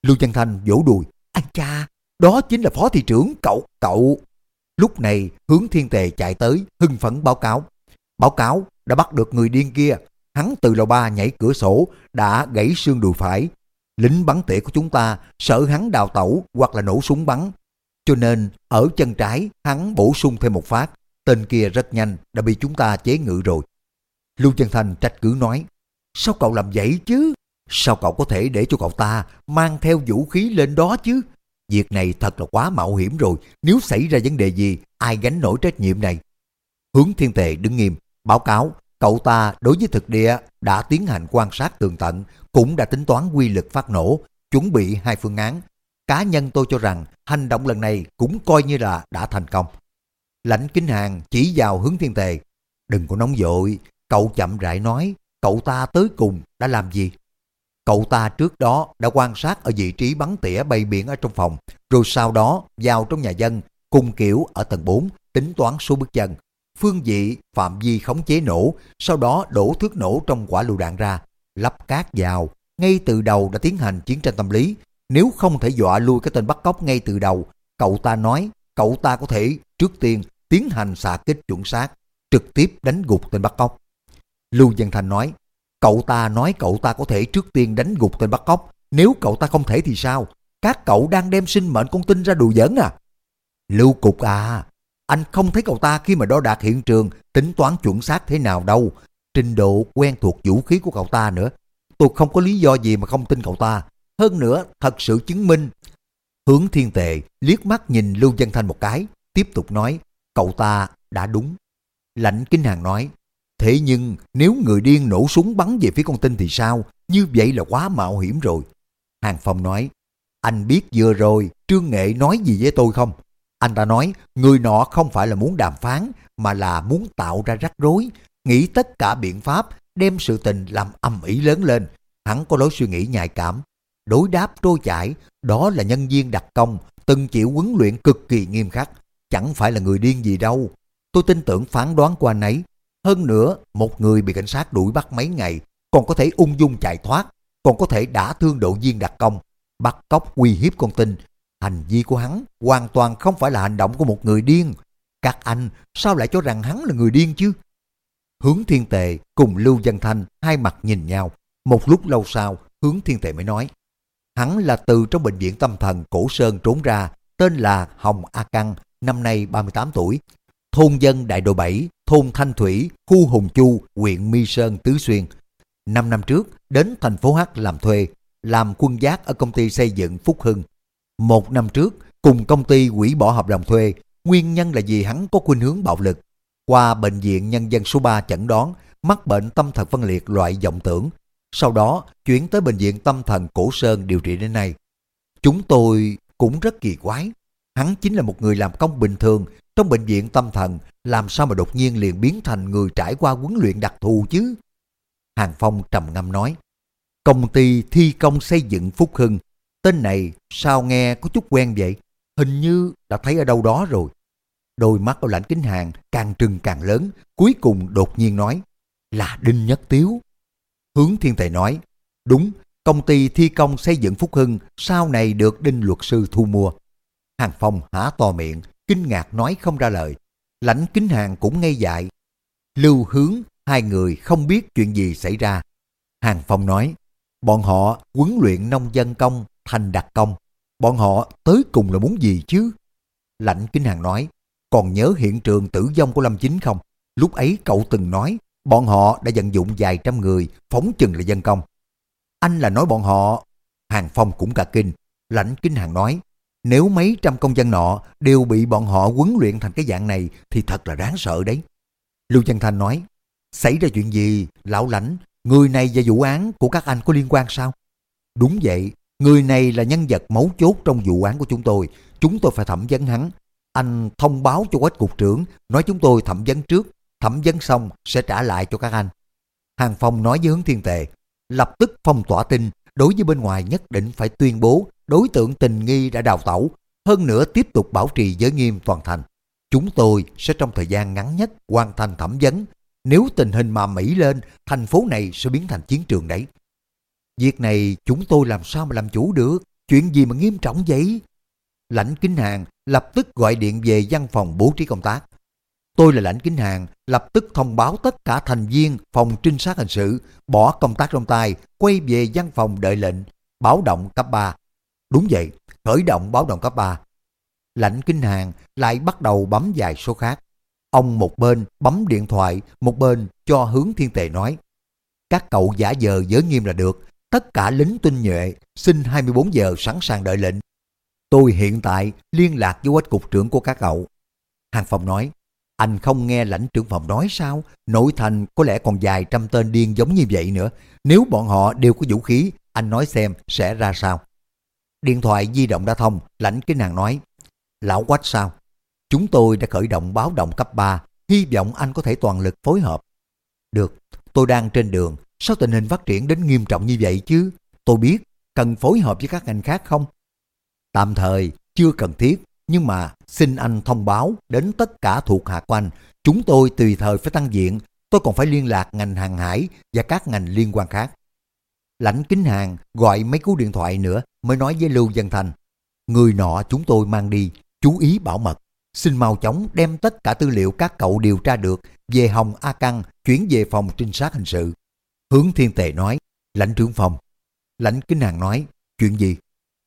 Lưu Văn Thanh vỗ đùi, anh cha, đó chính là phó thị trưởng cậu, cậu. Lúc này hướng thiên tề chạy tới, hưng phấn báo cáo. Báo cáo đã bắt được người điên kia. Hắn từ lầu ba nhảy cửa sổ, đã gãy xương đùi phải. Lính bắn tỉa của chúng ta sợ hắn đào tẩu hoặc là nổ súng bắn. Cho nên ở chân trái hắn bổ sung thêm một phát. Tên kia rất nhanh đã bị chúng ta chế ngự rồi. Lưu Chân Thành trách cứ nói, sao cậu làm vậy chứ? Sao cậu có thể để cho cậu ta mang theo vũ khí lên đó chứ? Việc này thật là quá mạo hiểm rồi, nếu xảy ra vấn đề gì, ai gánh nổi trách nhiệm này? Hướng thiên tề đứng nghiêm, báo cáo, cậu ta đối với thực địa đã tiến hành quan sát tường tận, cũng đã tính toán quy lực phát nổ, chuẩn bị hai phương án. Cá nhân tôi cho rằng hành động lần này cũng coi như là đã thành công. Lãnh kính hàng chỉ vào hướng thiên tề. Đừng có nóng vội, cậu chậm rãi nói, cậu ta tới cùng đã làm gì? Cậu ta trước đó đã quan sát ở vị trí bắn tỉa bay biển ở trong phòng, rồi sau đó vào trong nhà dân, cùng kiểu ở tầng 4, tính toán số bước chân. Phương vị, phạm vi khống chế nổ, sau đó đổ thước nổ trong quả lựu đạn ra, lắp cát vào. Ngay từ đầu đã tiến hành chiến tranh tâm lý. Nếu không thể dọa lui cái tên bắt cóc ngay từ đầu, cậu ta nói cậu ta có thể trước tiên tiến hành xạ kích chuẩn xác, trực tiếp đánh gục tên bắt cóc. Lưu Dân Thành nói, Cậu ta nói cậu ta có thể trước tiên đánh gục tên bắt cóc. Nếu cậu ta không thể thì sao? Các cậu đang đem sinh mệnh con tin ra đùa giỡn à? Lưu Cục à, anh không thấy cậu ta khi mà đo đạc hiện trường tính toán chuẩn xác thế nào đâu. Trình độ quen thuộc vũ khí của cậu ta nữa. Tôi không có lý do gì mà không tin cậu ta. Hơn nữa, thật sự chứng minh. Hướng thiên tệ liếc mắt nhìn Lưu Dân Thanh một cái, tiếp tục nói, cậu ta đã đúng. Lãnh Kinh Hàng nói, Thế nhưng nếu người điên nổ súng bắn về phía con tin thì sao? Như vậy là quá mạo hiểm rồi. Hàng Phong nói, anh biết vừa rồi Trương Nghệ nói gì với tôi không? Anh ta nói người nọ không phải là muốn đàm phán mà là muốn tạo ra rắc rối, nghĩ tất cả biện pháp đem sự tình làm âm ỉ lớn lên. Hắn có lối suy nghĩ nhạy cảm. Đối đáp trôi chảy, đó là nhân viên đặc công, từng chịu huấn luyện cực kỳ nghiêm khắc. Chẳng phải là người điên gì đâu. Tôi tin tưởng phán đoán của anh ấy hơn nữa, một người bị cảnh sát đuổi bắt mấy ngày, còn có thể ung dung chạy thoát, còn có thể đả thương độ viên đặc công, bắt cóc uy hiếp con tin. Hành vi của hắn hoàn toàn không phải là hành động của một người điên. Các anh sao lại cho rằng hắn là người điên chứ? Hướng Thiên Tề cùng Lưu Văn Thanh hai mặt nhìn nhau. Một lúc lâu sau, Hướng Thiên Tề mới nói. Hắn là từ trong bệnh viện tâm thần Cổ Sơn trốn ra, tên là Hồng A Căng, năm nay 38 tuổi, thôn dân Đại Đội 7, thôn Thanh Thủy, khu Hùng Chu, huyện mi Sơn, Tứ Xuyên. Năm năm trước, đến thành phố H làm thuê, làm quân giác ở công ty xây dựng Phúc Hưng. Một năm trước, cùng công ty hủy bỏ hợp đồng thuê, nguyên nhân là vì hắn có khuynh hướng bạo lực. Qua bệnh viện nhân dân số 3 chẩn đoán, mắc bệnh tâm thần phân liệt loại vọng tưởng. Sau đó, chuyển tới bệnh viện tâm thần Cổ Sơn điều trị đến nay. Chúng tôi cũng rất kỳ quái. Hắn chính là một người làm công bình thường, trong bệnh viện tâm thần, làm sao mà đột nhiên liền biến thành người trải qua huấn luyện đặc thù chứ? Hàng Phong trầm ngâm nói, công ty thi công xây dựng Phúc Hưng, tên này sao nghe có chút quen vậy? Hình như đã thấy ở đâu đó rồi. Đôi mắt của lãnh kính hàng càng trừng càng lớn, cuối cùng đột nhiên nói, là Đinh Nhất Tiếu. Hướng Thiên tài nói, đúng, công ty thi công xây dựng Phúc Hưng sau này được Đinh luật sư thu mua. Hàng Phong há to miệng, kinh ngạc nói không ra lời. Lãnh kính hàng cũng ngây dại. Lưu hướng, hai người không biết chuyện gì xảy ra. Hàng Phong nói, bọn họ huấn luyện nông dân công thành đặc công. Bọn họ tới cùng là muốn gì chứ? Lãnh kính hàng nói, còn nhớ hiện trường tử vong của Lâm Chính không? Lúc ấy cậu từng nói, bọn họ đã vận dụng vài trăm người, phóng chừng là dân công. Anh là nói bọn họ... Hàng Phong cũng cả kinh. Lãnh kính hàng nói, nếu mấy trăm công dân nọ đều bị bọn họ huấn luyện thành cái dạng này thì thật là đáng sợ đấy. Lưu Chân Thanh nói, xảy ra chuyện gì, lão lãnh, người này và vụ án của các anh có liên quan sao? Đúng vậy, người này là nhân vật mấu chốt trong vụ án của chúng tôi, chúng tôi phải thẩm vấn hắn. Anh thông báo cho quách cục trưởng, nói chúng tôi thẩm vấn trước. thẩm vấn xong sẽ trả lại cho các anh. Hàng Phong nói với hướng thiên tề, lập tức phong tỏa tin, đối với bên ngoài nhất định phải tuyên bố đối tượng tình nghi đã đào tẩu, hơn nữa tiếp tục bảo trì giới nghiêm toàn thành. Chúng tôi sẽ trong thời gian ngắn nhất hoàn thành thẩm vấn. Nếu tình hình mà Mỹ lên, thành phố này sẽ biến thành chiến trường đấy. Việc này chúng tôi làm sao mà làm chủ được? Chuyện gì mà nghiêm trọng vậy? Lãnh Kính Hàng lập tức gọi điện về văn phòng bố trí công tác. Tôi là Lãnh Kính Hàng, lập tức thông báo tất cả thành viên phòng trinh sát hình sự bỏ công tác trong tay, quay về văn phòng đợi lệnh, báo động cấp 3. Đúng vậy, khởi động báo động cấp 3. Lãnh kinh Hàng lại bắt đầu bấm vài số khác. Ông một bên bấm điện thoại, một bên cho hướng thiên tề nói. Các cậu giả giờ giới nghiêm là được, tất cả lính tinh nhuệ xin 24 giờ sẵn sàng đợi lệnh. Tôi hiện tại liên lạc với quách cục trưởng của các cậu. Hàng phòng nói, anh không nghe lãnh trưởng phòng nói sao? Nội thành có lẽ còn vài trăm tên điên giống như vậy nữa. Nếu bọn họ đều có vũ khí, anh nói xem sẽ ra sao. Điện thoại di động đã thông, lãnh cái nàng nói, Lão Quách sao? Chúng tôi đã khởi động báo động cấp 3, hy vọng anh có thể toàn lực phối hợp. Được, tôi đang trên đường, sao tình hình phát triển đến nghiêm trọng như vậy chứ? Tôi biết, cần phối hợp với các ngành khác không? Tạm thời, chưa cần thiết, nhưng mà xin anh thông báo đến tất cả thuộc hạ của anh. Chúng tôi tùy thời phải tăng diện, tôi còn phải liên lạc ngành hàng hải và các ngành liên quan khác. Lãnh kính hàng gọi mấy cú điện thoại nữa mới nói với Lưu Dân Thành. Người nọ chúng tôi mang đi, chú ý bảo mật. Xin mau chóng đem tất cả tư liệu các cậu điều tra được về Hồng A Căng chuyển về phòng trinh sát hình sự. Hướng Thiên Tề nói, lãnh trưởng phòng. Lãnh Kính Hàng nói, chuyện gì?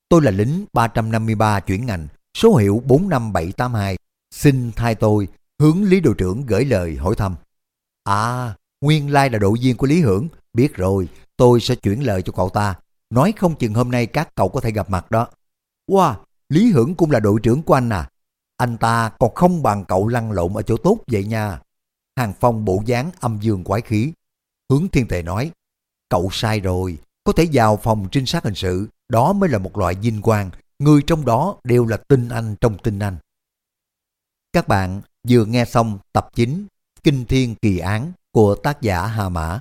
Tôi là lính 353 chuyển ngành, số hiệu 45782. Xin thay tôi, hướng Lý đội trưởng gửi lời hỏi thăm. À, nguyên lai là đội viên của Lý Hưởng. Biết rồi, tôi sẽ chuyển lời cho cậu ta. Nói không chừng hôm nay các cậu có thể gặp mặt đó. Wow, Lý Hưởng cũng là đội trưởng của anh à. Anh ta còn không bằng cậu lăn lộn ở chỗ tốt vậy nha. Hàng Phong bộ dáng âm dương quái khí. Hướng Thiên Tề nói, cậu sai rồi, có thể vào phòng trinh sát hình sự, đó mới là một loại vinh quang, người trong đó đều là tinh anh trong tinh anh. Các bạn vừa nghe xong tập 9 Kinh Thiên Kỳ Án của tác giả Hà Mã.